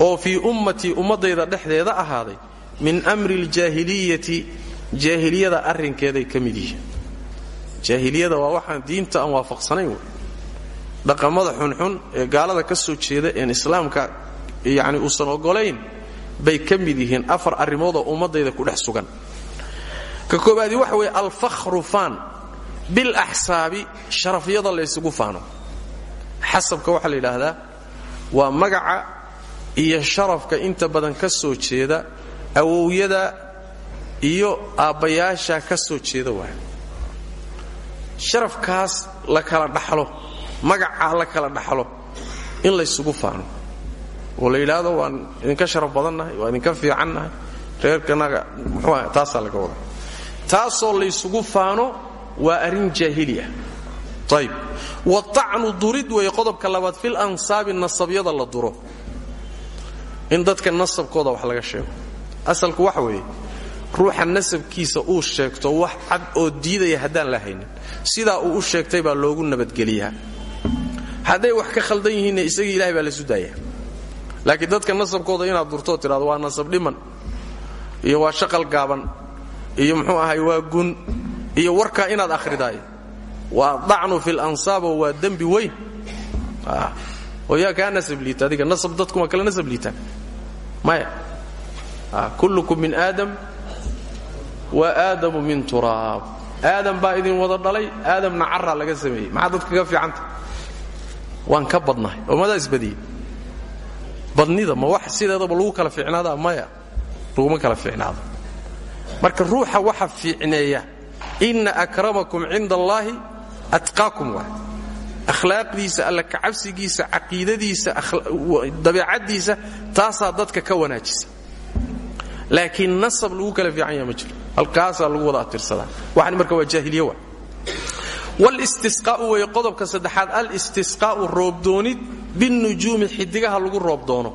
oo fii ummatii ummaddayda dhexdeeda ahaaday min mri ljaahiliyati jaahiliyada arrinkeeday ka yihiin. Jaahiliyada waa waxaan diinta aan waafaqsanayn dhaqamada xunxun ee gaalada ka soo jeeda een islaamka yani uusan ogolayn bay ka mid yihiin afar arrimoodoo ummaddayda ku dhex sugan. Ka koobaadi waxa weeye alfakhru faan bilaxsaabi sharafyada laysugu faano. Xasabka waxaa la yidhaahdaa waa magaca iyo sharafka inta badan ka soo jeeda awowyada iyo aabbayaasha ka soo jeeda waay. Sharafkaas la kala dhaxlo magacaa la kala dhaxlo in laysugu faano. Oo la yidhaahdo waan idinka sharaf badannahay waa idinka fiicannahay. Reerkanaga muxuuah taasaa laga wada taasoo laysugu faano waa arrin jaahili ah ayb watacnu durid weeye qodobka labaad fil ansaabi nasabyada la duro. In dadka nasabkooda wax laga sheego asalku waxa weeye ruuxa nasabkiisa uu sheegto wax cad oo diidaya haddaan la haynin. Uu u sheegtay baa loogu nabadgeliyaa. Hadday wax ka khaldan yihiinna isagii ilahay baa la sudaaya laakiin dadka nasabkooda inaad durtoo tidhahdo waa nasab dhiman iyo waa shaqal gaaban iyo muxuu ahay waa gun iyo warkaa inaad akhridaay waa dacnu fi lansaabo waa dembi weyn. Oo yaa kaa nasab liita adiga nasab dadkuma kala nasab liitaan maya kullukum min aadam wa aadamu min turaab aadam baa idin wada dhalay aadamna carraa laga sameeyey. Maxaa dadka ka fiicanta? Waan ka badnahay oo madaa isbadiyey? Badnida ma wax sideedaba lagu kala fiicnaadaa? Maya laguma kala fiicnaado. Marka ruuxa waxa fiicneeya inna akramakum cinda allaahi atqaakum waay. Akhlaaqdiisa alla kacabsigiisa caqiidadiisa dabeecaddiisa taasaa dadka ka wanaajisa laakiin nasab lagu kala fiican yaha ma jiro. Halkaasaa lagu wada atirsadaa waxan marka waa jaahiliye wa walistisqaa'u weeye qodobka saddexaad alistisqaa'u roobdoonid binnujuumi xidigaha lagu roobdoono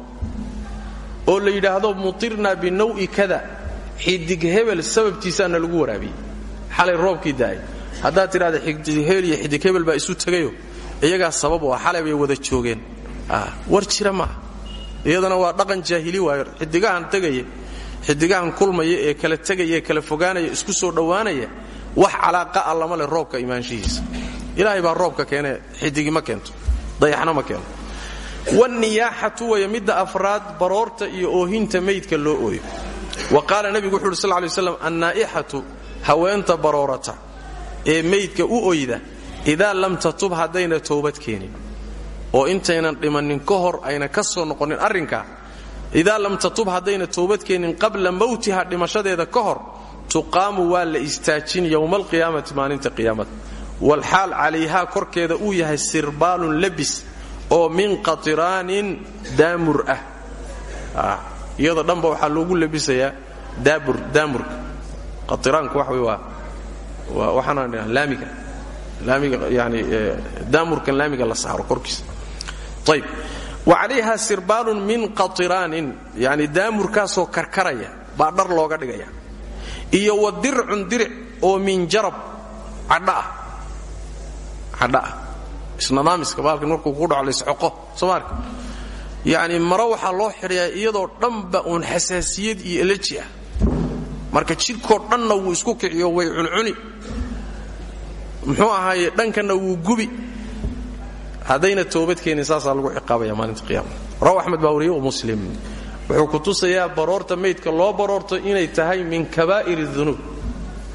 oo la yidhaahdo mutirnaa binawi kada xidig hebel sababtiisaana lagu waraabiyey. Xalay roobkii daa'ay haddaad tidhahda xidig hebel iyo xidig hebel baa isu tegayo iyagaa sabab u ah xalay bay wada joogeen. War jira maaha iyadana waa dhaqan jaahili waayo xidigahan tegaya xidigahan kulmaya ee kala tegaya ee kala fogaanaya isku soo dhowaanaya wax calaaqa a lama leh roobka imaanshihiisa. Ilaahay baa roobka keene xidigi ma keento dayaxna ma keeno. Wanniyaaxatu waya midda afraad baroorta iyo oohinta meydka loo ooyo. Wa qaala nebigu wuxu uhi sal lay slam haweenta baroorata ee meydka u oyda idaa lam tatub haddayna toobad keenin. Oo intaynan dhimannin ka hor ayna ka soo noqonin arrinkaa idaa lam tatub haddayna toobad keenin qabla mawtiha dhimashadeeda ka hor tuqaamu waa la istaajin yowma alqiyaamati maalinta qiyaamada walxaal calayhaa korkeeda uu yahay sirbaalun labis oo min qatiraanin daamur ah. Iyada dhanba waxaa loogu labisayaa daamurka qatiraanku waxa wey waa waxaanaan dhaha laamiga laamiga yani daamurkan laamiga la saaro korkiisa. Ayb wa calayha sirbaalun min qatiraanin yani daamurkaasoo karkaraya baa dhar looga dhigaya. Iyo wa dircun diric oo min jarab cadhaah cadhaah isnadaamiska baalkan markuu ku dhaco laysxoqo soomaalka yacni maro waxaa loo xidhayaa iyadoo dhanba uun xasaasiyad iyo eleji ah. Marka jidhkoo dhanna wuu isku kiciyo way cuncuni. Muxuu ahaaye dhankanna wuu gubi haddayna toobadkeenin saasaa lagu ciqaabaya maalinta qiyaama raw axmed baa wariye muslim. Wuxuu ku tusayaa baroorta maydka loo baroorto inay tahay min kabaa'ir dunuub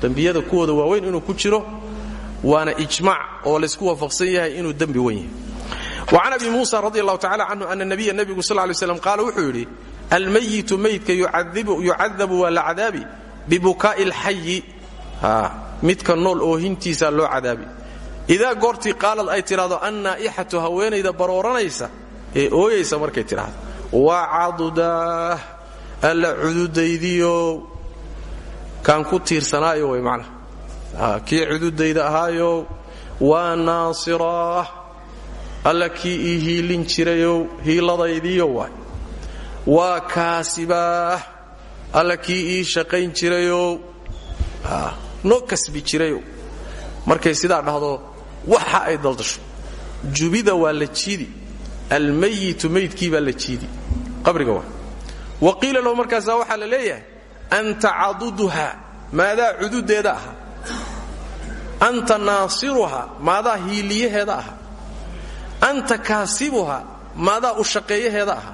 dembiyada kuwooda waaweyn inuu ku jiro waana ijmac oo laysku waafaqsan yahay inuu dembi wen yahay. وcan abi musa radi allahu tacala canhu ana nabiya nebigu sal lay slam qaala wuxuu yidhi almayitu maydka yucadabu waa la cadaabi bibukaa'i alxayi midka nool oohintiisaa loo cadaabi idaa goortii qaalad ay tidhahdo annaa'ixatu haweenayda barooranaysa ee ooyaysa markay tidhahdo waa cadudaah alla cududaydiyow kaan ku tiirsanaayo way macnaha. Kii cududayda ahaayow waa naasiraah alla kii ii hiilin jirayow hiiladaydiyo waay. Waa kaasibaah alla kii ii shaqayn jirayow kasbi jirayow markay sidaa dhahdo waxa ay daldasho. Jubida waa la jiidi. Almayitu maydkii baa la jiidi. Qabriga waa. Wa qiila lahu markaasaa la leeyahay anta caduduha maadaa cududeeda aha. Anta naasiruha maadaa hiiliyaheeda aha. Anta kaasibuha maadaa u shaqeeyaheeda aha.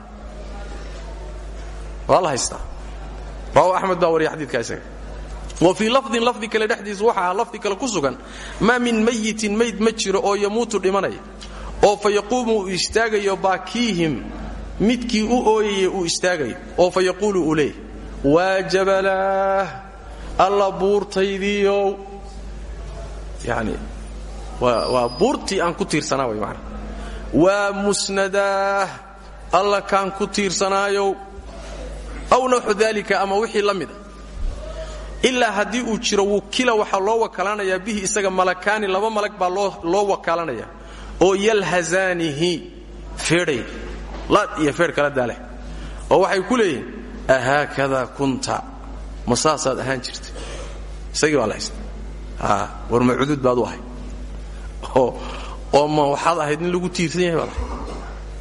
Waa la haystaa. Rawaw axmed baa wa fii lafdin lafdi kale dhexdiisa waxa aha lafdi kale ku sugan maa min mayitin mayd ma jiro oo yamuutu dhimanaya oo fa yaquumu uu istaagayo baakiihim midkii u ooyaya uu istaagayo oo fa yaquulu uu leeyahy waa jabalaah alla buurtaydiiow yani waa buurtii aan ku tiirsanaa way maana waa musnadaah alla kaan ku tiirsanaayow aw nawxu dalika ama wixii la mida ilaa haddii uu jiro wukila waxaa loo wakaalanayaa bihi isaga malakaani. Laba malag baa loo wakaalanaya oo yalhazaanihi feedhay laad iyo feedh kala daaleh. Oo waxay ku leeyihiin ahaakadaa kunta? Ma saasaad ahaan jirtay. Isagii baa la haysta war ma cudud baad u ahay. Oo ma waxaad ahayd nin lagu tiirsan yahay baad ahay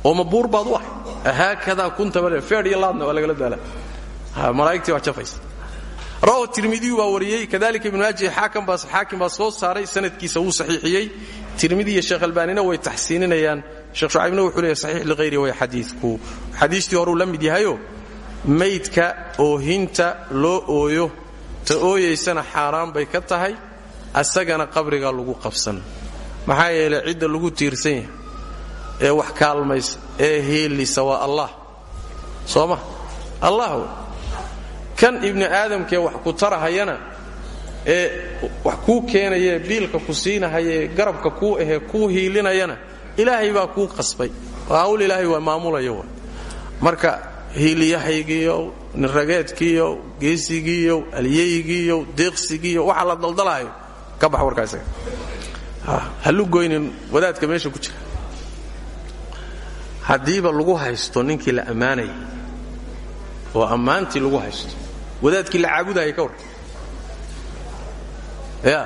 oo ma buur baad u ahay. Ahaakadaa kunta? bale feedh iyo laadna waa lagala daala malaa'igtii waa jafaysa rawahu tirmidiyu baa wariyey. Kadalika ibnu maaji xaakim baa soo saaray sanadkiisa wuu saxiixiyey. Tirmidi iyo sheekh albaanina way taxsiininayaan. Sheekh shucaybna wuxuu leeyahy saxiix lighayri way xadiidku xadiistii horuu la mid yahayo maydka oohinta loo ooyo ta ooyaysana xaaraan bay ka tahay asagana qabriga lagu qabsan. Maxaa yeelay cidda lagu tiirsan yahay ee wax kaalmaysa ee heelisa waa allah. Soo ma? Allah kan ibni aadamkee wax ku tarahayana ee wax kuu keenayae biilka ku siinahaya ee garabka kuu ahee kuu hiilinayana ilaahay baa kuu qasbay. Hawl ilaahay waa maamulaya wa marka hiiliyahaygiiyo ninrageedkiiyo geesigiiyo alyeygiiyo deeqsigiiyo waxa la daldalaayo. Ka bax warkaa isaga. Halu goynin wadaadka meesha ku jira. Haddiiba lagu haysto ninkii la ammaanayay oo ammaantii lagu haysto wadaadkii la caabudayay ka war ya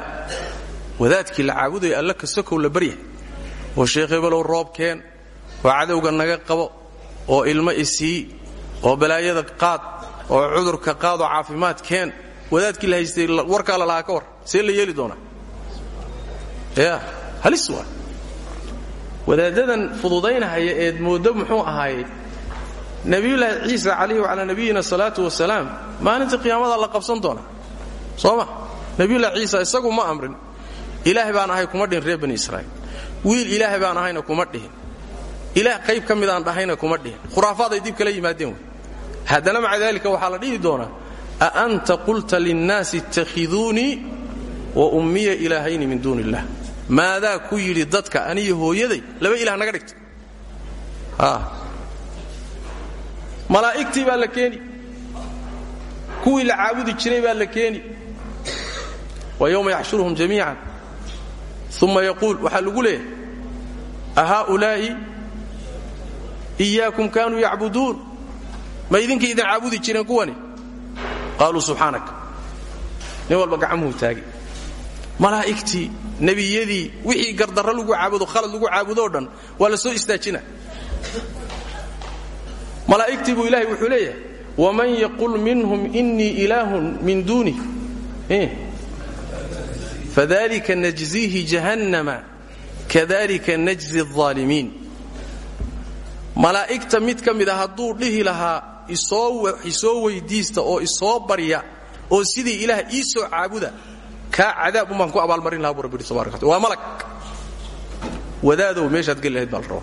wadaadkii la caabudaya alla kasakow la baryahay oo sheekh hebelow roobkeen oo cadowga naga qabo oo ilmo isii oo balaayada qaad oo cudurka qaad caafimaad keen. Wadaadkii la haystay warkaa la lahaa ka war see la yeeli doonaa. Ya halis waa. Wadaaddadan fududaynahaya eed mooddo muxuu ahaaye nebiyulaahi ciisa calayhi wacalaa nabiyina salaatu wasalaam maalinta qiyaamada la qabsan doonaa soo ma? Nebiyulahi ciisa isagu ma amrin. Ilaahay baan ahay kuma dhihin reer bani israa'iil. Wiil ilaahay baan ahayna kuma dhihin. Ilaah qayb ka midaan dhahayna kuma dhihin. Khuraafaaday dib kala yimaadeen wey haddana maca daalika la dhihi doonaa a anta qulta linnaasi ittakhiduunii wa ummiya ilaahayni min duuni illah ku yidhi dadka aniyo hooyaday laba ilah naga dhigta malaa'igtii baa la keeni. Kuwii la caabudi jiray baa la keeni. Wa yowma yaxshuruhum jamiican. Uma yaquul waxaa lagu leeyahay a haaulaa'i iyaakum kaanuu yacbuduun. Ma idinkay idin caabudi jireen kuwani? Qaaluu subxaanaka. Nin walba taagi malaa'igtii nebiyadii wixii gardarro lagu caabudo khalad lagu caabudoo dhan waa la soo istaajina malaa'igtii buu ilahay wuxuu leeyahay waman yaqul minhum inii ilaahun min duuni. Eh. Fadalika najziihi jahannama kadalika najzi aalimiin malaa'igta mid ka mida ah dhihi lahaa isoo weydiista oo isoo barya oo sidii ilaah ii caabuda kaa cadaabun baan ku abaalmarin laha bu rabbi subaa wa waa malag wadaadow meeshaad geli lahayd baa la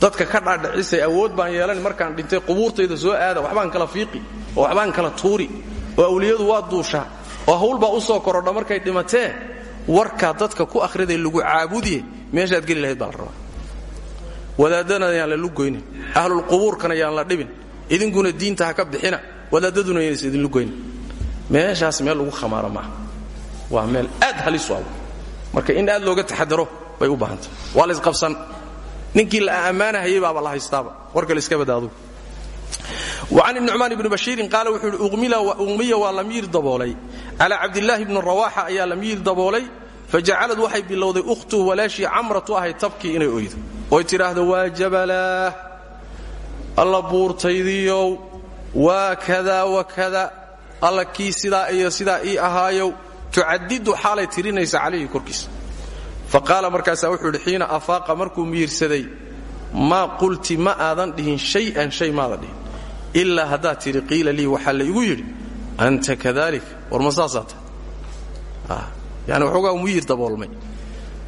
dadka ka dhaadhicisay awood baan yeelan markaan dhintay qubuurtayda soo aada waxbaan kala fiiqi oo waxbaan kala tuuri. Oo awliyadu waa duushaa oo hawlbaa u soo korodha markay dhimatee warkaa dadka ku akhriday lagu caabudiye meeshaad geli lahayd baa la rabaa. Wadaadana yaan la lugoynin ahlulqubuurkana yaan la dhibin. Idinkuna diinta ka bixina wadaadaduna yaynas idin lugoynin meeshaas meel lagu khamaaro maaha waa meel aad halis u ah. Marka in aad looga taxadaro bay u baahantay waa la isqabsan ninkii la ammaanahayay baaba la haystaaba warka la iska badaadu وcan النucmaan bni bashiirin qaal wuxuu ihi umiya waa la miir daboolay calى cabdilaahi bni rawaxa ayaa la miir daboolay fajacalad waxay bilowday ukhtuhu walaashii camratu ahay tabkii inay oydo oy tidhaahdo waa jabalaah alla buurtaydiiow waa kada wakada alla kii sidaa iyo sidaa ii ahaayow tucadidu xaalay tirinaysa calayhi korkiisa faqaala markaasaa wuxuu idhi xiina afaaqa markuu miirsaday maa qulti ma aadan dhihin shay-an shay maadan dhihin. Ilaa haddaad tidhi qiila lii igu yidhi anta kadalik. War ma saasaa tahay. Yani waxoogaa muyir daboolmay.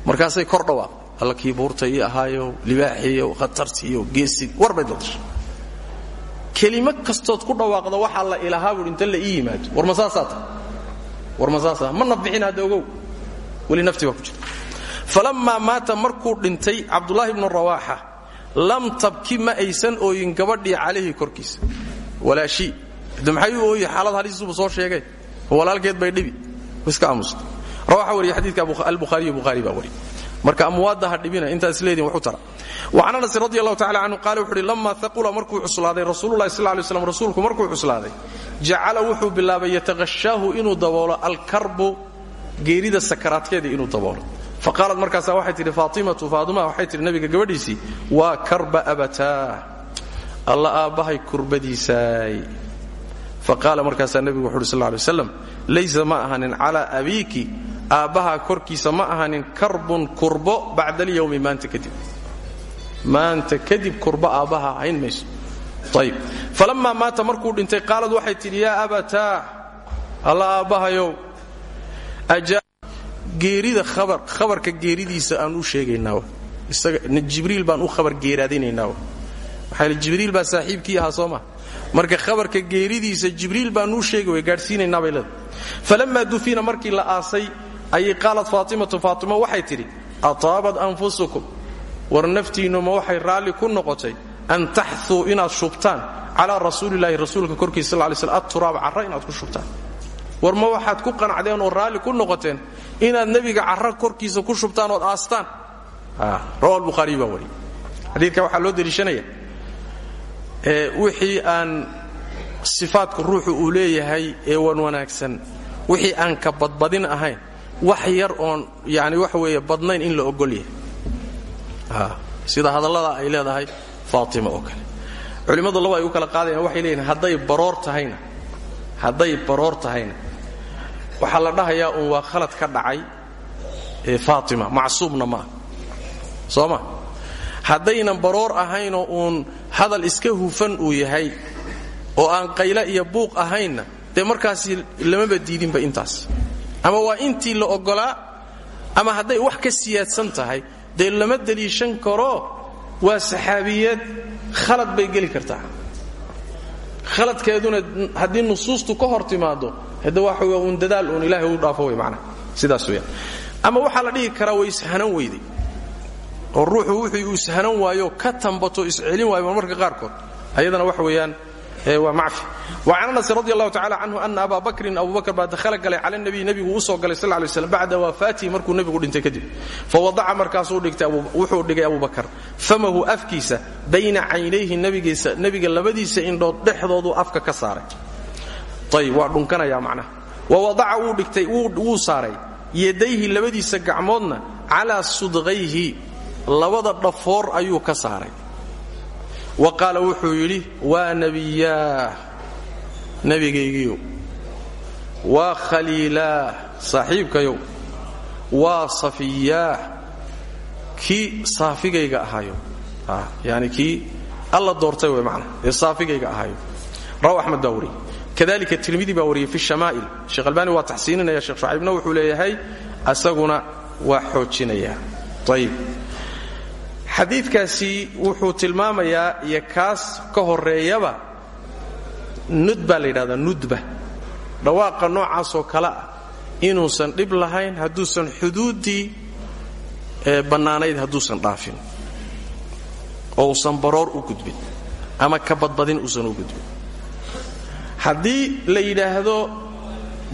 Markaasay kor dhawaaq alla buurta ii ahaayow libaaxiiyow khatartiiyo geesig war bay dadashay. Kelimo ku dhawaaqda waxaa la ilahaa buui inta la ii war ma war ma saasaa ma nafbixin hadda nafti baa ku falammaa maata markuu dhintay cabdulaahi bnu rawaaxa lam tabki ma aysan ooyin gabadhii calayhi korkiisa. Walaashii de maxay u ooyi xaalad halisuuba soo sheegay? Walaalkeed bay dhibi. Iska aamusta rawaxa wariya xadiidka albukhaariyo bukhaari baa wariya marka amwaadda ha dhibina intaas leediin wax u tara wacan anas radi allahu tacala canhu qaale wuxu lamma haqula markuu cuslaaday rasuululahi sal lay slam rasuulku markuu cuslaaday jacala wuxuu bilaabay yatahashaahu inuu daboolo alkarbu geerida sakaraadkeeda inuu daboolo faqaalad markaasaa waxay tidhi faatimatu faatima waxay tidhi nabiga gabadhiisii waa karba abataa alla aabbahay kurbadiisaay. Faqaala markaasaa nebigu wuxu uhi sal lay waslam laysa ma ahanin calaa abiiki aabbaha korkiisa ma ahanin karbun kurbo bacda alyowmi maanta kadib. Maanta kadib kurbo aabbaha hayn mayso. Ayb falammaa maata markuu dhintay qaalad waxay tidhi yaa abataa alla aabbahayow geerida khabarka geeridiisa aan u sheegaynaa jibriil baan u khabar geeraadinaynaa maxaa jibriil baa saaxiibkii ahaa soo ma? Marka khabarka geeridiisa jibriil baan uu sheegi way gaadhsiinaynaa bay leedahay. Dufina markii la aasay ayay qaalat faatimatu faatima waxay tidhi ataabat anfusukum. War naftiinnu ma waxay raalli ku noqotay an taxuu inaad shubtaan calaa rasuulilaahi rasuulka korkiisa sal lay sl aturaab carra inaad ku shubtaan. War ma waxaad ku qanacdeen oo raalli ku noqoteen inaad nebiga carra korkiisa ku shubtaan ood aastaan. Rawa albukhaariy baa wariy xadiidka waxaa loo deliishanaya wixii aan sifaadka ruuxu uu leeyahay ee wan wanaagsan wixii aan ka badbadin ahayn wax yar oon yani waxa weeye badnayn in la ogol yahay. Sida hadallada ay leedahay faatima oo kale. Culimmadu laba ay u kala qaadayaan waxay leeyihiin hadday baroor tahayna hadday baroor tahayna waxaa la dhahayaa uun waa khalad ka dhacay ee faatima macsuubna maaha soo ma? Haddaynan baroor ahaynoo uun hadal iska hufan uu yahay oo aan qayla iyo buuq ahaynna dee markaasi lamaba diidinba intaas. Ama waa intii la oggolaa ama hadday wax ka siyaadsan tahay dee lama deliishan karo? Waa saxaabiyad khalad bay geli kartaa. Khaladkeeduna haddii nusuustu ka hor timaado hade waxa w uun dadaal uun ilaahay u dhaafo wey manaa sidaas weyaan ama waxaa la dhihi karaa way ishanan weyday oo ruuxu wuxuu uu ishanan waayo ka tambato iscelin waayo marmarka qaarkood. Ayadana waxa weeyaan waa macfi. وcan anas radi allahu tacala canhu ana aba bakrin abu bakr baa dahala galay cala nabiy nebigu uu soo galay sal lay slam bacda waafaatihi markuu nebigu dhintay kadib. Fawadaca markaasuu wuxuu dhigay abu bakar famahu afkiisa bayna caynayhi nebiga labadiisa indhood dhexdooduu afka ka saaray ayb waa dhunkanaya macnaha. Wawadaca wuu dhigtay wuu saaray. Yadayhi labadiisa gacmoodna calaa sudqayhi labada dhafoor ayuu ka saaray. Wa qaala wuxuu yidhi waa nebiyaah nebigaygiyo waa khaliilaah saaxiibkayow. Waa safiyaah kii saafigayga ahaayo. Yani kii alla doortay wey macna ee saafigayga ahaayo. Rawa axmed baa wariyey kadalika tirmidi baa wariyey fi shamaa'il sheekh albaani waa taxsiininaya sheekh shucaybna wuxuu leeyahay asaguna waa xoojinaya. Ayib xadiidkaasi wuxuu tilmaamayaa iyo kaas ka horeeyaba nud baa la yidhahdaa nudba. Dhawaaqa noocaasoo kale ah. Inuusan dhib lahayn hadduusan xuduuddii bannaanayd hadduusan dhaafin. Oo uusan baroor u gudbin ama ka badbadin uusan u gudbin haddii la yidhaahdo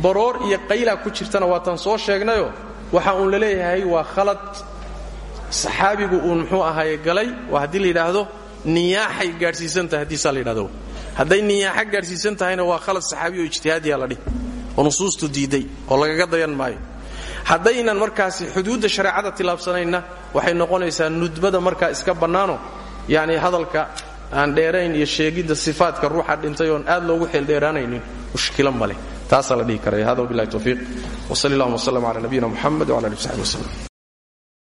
baroor iyo qaylaa ku jirtana waataan soo sheegnayo waxa uun la leeyahay waa khalad. Saxaabigu uun muxuu ahaaye galay waa haddii la yidhaahdo niyaaxay gaadhsiisan tahay haddii saa la yidhahdo hadday niyaaxa gaadhsiisan tahayna waa khalad saxaabiyo ijtihaadiya la dhihi nusuustu diidday oo lagaga dayan maayo. Haddaynan markaasi xuduudda shareecada tilaabsanayna waxay noqonaysaa nudbada markaa iska bannaano yacni hadalka aan dheerayn iyo sheegidda sifaadka ruuxa dhintay oon aad loogu xeeldheeraanaynin mushkilo maleh taasaa la dhihi karaya hada wabilahi towfiiq wsal allahuma wslm cala nabiyina muxamed wala ali w saxbi wslem